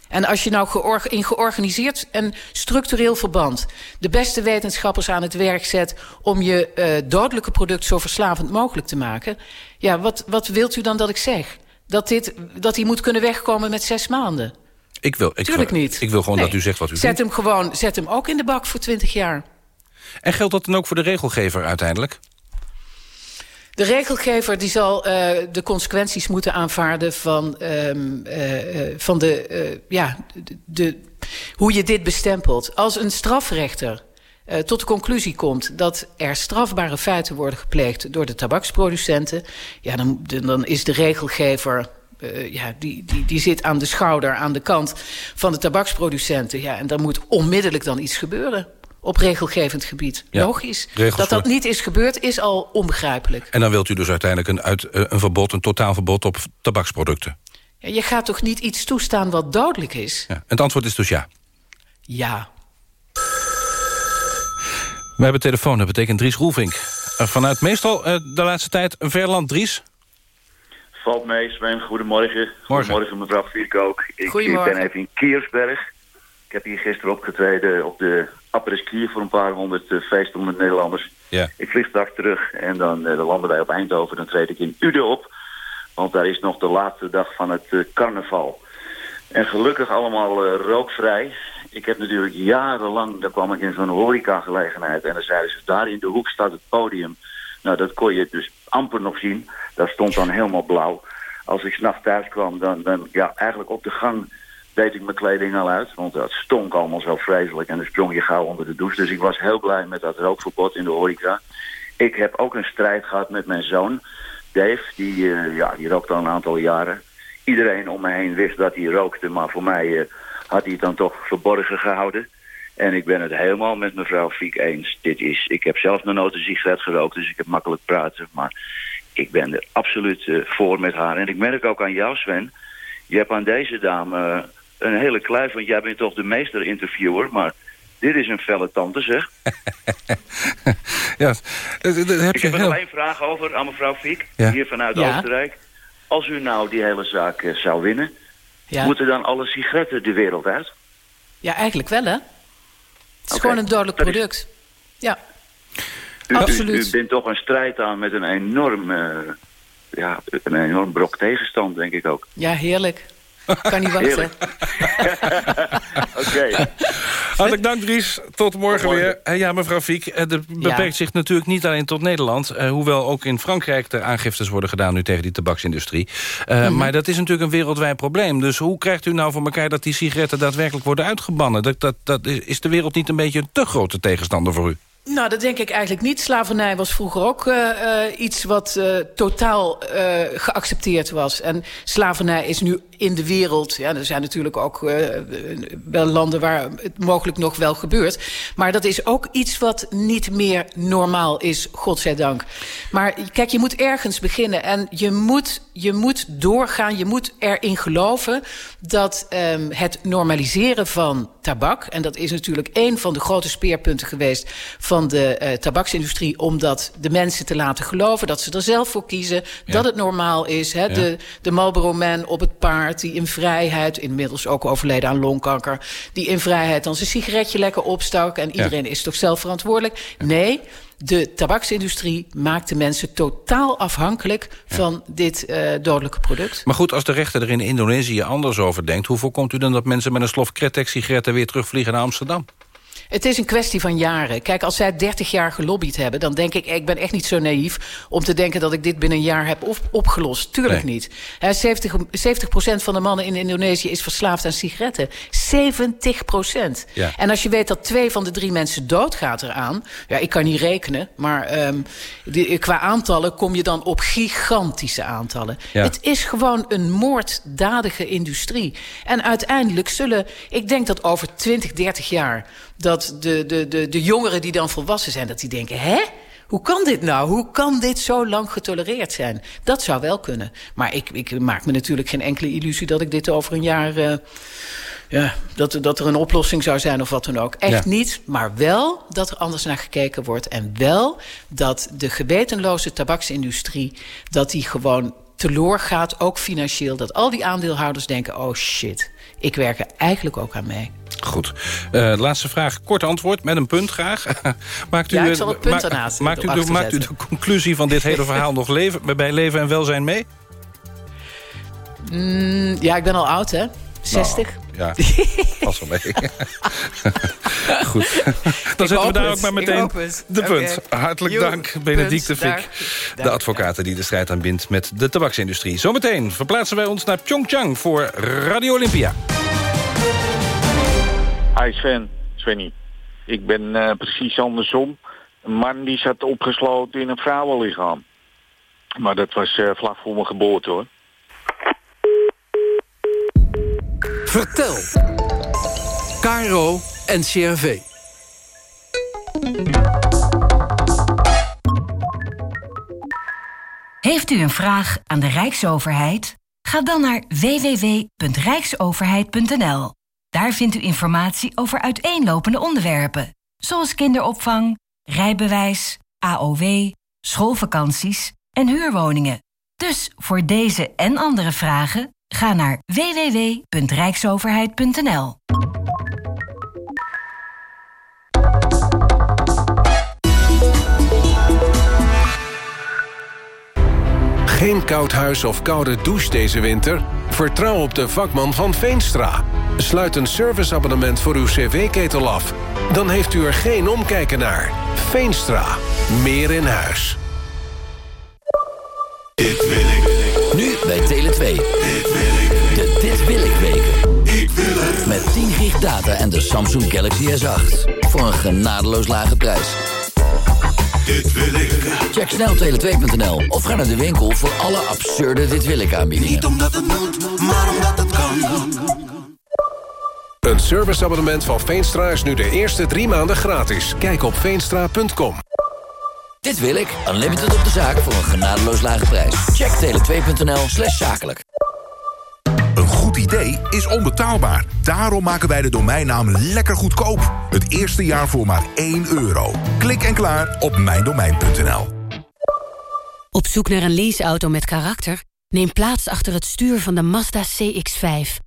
En als je nou in georganiseerd en structureel verband... de beste wetenschappers aan het werk zet... om je uh, dodelijke product zo verslavend mogelijk te maken... ja, wat, wat wilt u dan dat ik zeg? Dat, dit, dat hij moet kunnen wegkomen met zes maanden? Ik wil, ik Tuurlijk wil, niet. Ik wil gewoon nee. dat u zegt wat u zet doet. Hem gewoon, zet hem ook in de bak voor 20 jaar. En geldt dat dan ook voor de regelgever uiteindelijk? De regelgever die zal uh, de consequenties moeten aanvaarden van, um, uh, van de, ja, de, hoe je dit bestempelt. Als een strafrechter tot de conclusie komt dat er strafbare feiten worden gepleegd door de tabaksproducenten, ja, dan, dan is de regelgever ja, die, die, die zit aan de schouder, aan de kant van de tabaksproducenten. Ja, en dan moet onmiddellijk dan iets gebeuren op regelgevend gebied. Ja, Logisch. Dat dat niet is gebeurd, is al onbegrijpelijk. En dan wilt u dus uiteindelijk een, uit, een verbod, een totaal op tabaksproducten? Ja, je gaat toch niet iets toestaan wat dodelijk is? Ja. En het antwoord is dus ja? Ja. We hebben telefoon, dat betekent Dries Roelvink. vanuit meestal de laatste tijd Verland Dries. Valt mee, Sven. Goedemorgen. Goedemorgen, mevrouw Vierk ook. Ik, ik, ben even in Kiersberg. Ik heb hier gisteren opgetreden op de apres voor een paar honderd uh, feestende Nederlanders. Ja. Ik vlieg straks terug en dan, dan landen wij op Eindhoven. Dan treed ik in Uden op. Want daar is nog de laatste dag van het carnaval. En gelukkig allemaal rookvrij. Ik heb natuurlijk jarenlang, daar kwam ik in zo'n horeca-gelegenheid... en dan zeiden ze, daar in de hoek staat het podium. Nou, dat kon je dus amper nog zien. Dat stond dan helemaal blauw. Als ik s'nachts thuis kwam, dan, dan ja, eigenlijk op de gang deed ik mijn kleding al uit. Want het stonk allemaal zo vreselijk en dan sprong je gauw onder de douche. Dus ik was heel blij met dat rookverbod in de horeca. Ik heb ook een strijd gehad met mijn zoon, Dave. Die, uh, ja, die rookt al een aantal jaren. Iedereen om me heen wist dat hij rookte, maar voor mij... Uh, had hij het dan toch verborgen gehouden. En ik ben het helemaal met mevrouw Fiek eens. Dit is, ik heb zelf nog nooit sigaret gerookt, dus ik heb makkelijk praten. Maar ik ben er absoluut uh, voor met haar. En ik merk ook aan jou, Sven. Je hebt aan deze dame een hele kluif, want jij bent toch de meester interviewer. Maar dit is een felle tante, zeg. (laughs) ja, dat, heb ik je heb er heel... nog één vraag over aan mevrouw Fiek, Ja. hier vanuit Ja. Oostenrijk. Als u nou die hele zaak uh, zou winnen, Ja. moeten dan alle sigaretten de wereld uit? Ja, eigenlijk wel, hè? Het is gewoon een dodelijk Dat is- product. Ja. U, Absoluut. U, u bent toch een strijd aan met een enorm, eh, ja, een enorm brok tegenstand, denk ik ook. Ja, heerlijk. Kan niet wachten. (laughs) Oké. Hartelijk dank, Dries. Tot morgen weer. Eh, Ja, mevrouw Fiek, eh, het beperkt zich natuurlijk niet alleen tot Nederland. eh, hoewel ook in Frankrijk er aangiftes worden gedaan... nu tegen die tabaksindustrie. Eh, Mhm. Maar dat is natuurlijk een wereldwijd probleem. Dus hoe krijgt u nou voor elkaar dat die sigaretten daadwerkelijk worden uitgebannen? Dat, dat, dat, is de wereld niet een beetje een te grote tegenstander voor u? Nou, dat denk ik eigenlijk niet. Slavernij was vroeger ook eh, eh, iets wat eh, totaal geaccepteerd was. En slavernij is nu in de wereld... Ja, er zijn natuurlijk ook wel landen waar het mogelijk nog wel gebeurt. Maar dat is ook iets wat niet meer normaal is, godzijdank. Maar kijk, je moet ergens beginnen. En je moet, je moet doorgaan, je moet erin geloven... dat ehm, het normaliseren van tabak... en dat is natuurlijk een van de grote speerpunten geweest... van de eh, tabaksindustrie... om dat de mensen te laten geloven, dat ze er zelf voor kiezen... dat het normaal is. Hè? Ja. De, de Marlboro Man op het paard, die in vrijheid... inmiddels ook overleden aan longkanker... die in vrijheid dan zijn sigaretje lekker opstak... en iedereen is toch zelf verantwoordelijk? Nee, de tabaksindustrie maakt de mensen totaal afhankelijk... van dit eh, dodelijke product. Maar goed, als de rechter er in Indonesië anders over denkt... hoe voorkomt u dan dat mensen met een slof Kretek-sigaretten... weer terugvliegen naar Amsterdam? Het is een kwestie van jaren. Kijk, als zij 30 jaar gelobbyd hebben... dan denk ik, ik ben echt niet zo naïef... om te denken dat ik dit binnen een jaar heb op, opgelost. Tuurlijk Nee. niet. Hè, 70, 70% van de mannen in Indonesië is verslaafd aan sigaretten. 70 Ja. En als je weet dat twee van de drie mensen doodgaat eraan... ja, ik kan niet rekenen, maar ehm, die- qua aantallen... kom je dan op gigantische aantallen. Ja. Het is gewoon een moorddadige industrie. En uiteindelijk zullen, ik denk dat over 20, 30 jaar... dat de, de, de, de jongeren die dan volwassen zijn, dat die denken... hè? Hoe kan dit nou? Hoe kan dit zo lang getolereerd zijn? Dat zou wel kunnen. Maar ik, ik maak me natuurlijk geen enkele illusie... dat ik dit over een jaar... eh, ja, dat, dat er een oplossing zou zijn of wat dan ook. Echt Ja. niet, maar wel dat er anders naar gekeken wordt. En wel dat de gewetenloze tabaksindustrie... dat die gewoon teloor gaat, ook financieel. Dat al die aandeelhouders denken, oh shit, ik werk er eigenlijk ook aan mee. Goed. Eh, laatste vraag, kort antwoord, met een punt graag. (laughs) maakt u, Ja, ik zal het punt ernaast maakt u, de, maakt u de conclusie van dit hele verhaal (laughs) nog leven, bij leven en welzijn mee? Mm, ja, ik ben al oud, hè? 60. Ja, (laughs) pas wel mee. Goed. Dan zetten we daar ook maar meteen de punt. Hartelijk dank, Benedicte Fik. dag. De advocaten die de strijd aanbindt met de tabaksindustrie. Zometeen verplaatsen wij ons naar Pyeongchang voor Radio Olympia. Hi Sven, Svenny. Ik ben eh, precies andersom. Een man die zat opgesloten in een vrouwenlichaam. Maar dat was eh, vlak voor mijn geboorte hoor. Vertel. Caro en CRV. Heeft u een vraag aan de Rijksoverheid? Ga dan naar www.rijksoverheid.nl. Daar vindt u informatie over uiteenlopende onderwerpen, zoals kinderopvang, rijbewijs, AOW, schoolvakanties en huurwoningen. Dus voor deze en andere vragen ga naar www.rijksoverheid.nl. Geen koud huis of koude douche deze winter? Vertrouw op de vakman van Veenstra. Sluit een serviceabonnement voor uw cv-ketel af. Dan heeft u er geen omkijken naar. Veenstra. Meer in huis. Dit wil ik. Nu bij Tele2. Dit wil ik. De Dit wil ik weken. Ik wil het. Met 10 gig data en de Samsung Galaxy S8. Voor een genadeloos lage prijs. Dit wil ik. Check snel tele2.nl of ga naar de winkel voor alle absurde Dit wil ik aanbiedingen. Niet omdat het moet, maar omdat het kan. Een serviceabonnement van Veenstra is nu de eerste drie maanden gratis. Kijk op veenstra.com. Dit wil ik. Unlimited op de zaak voor een genadeloos lage prijs. Check tele2.nl slash zakelijk. Een goed idee is onbetaalbaar. Daarom maken wij de domeinnaam lekker goedkoop. Het eerste jaar voor maar 1 euro. Klik en klaar op mijndomein.nl. Op zoek naar een leaseauto met karakter? Neem plaats achter het stuur van de Mazda CX-5.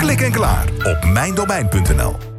Klik en klaar op mijndomein.nl.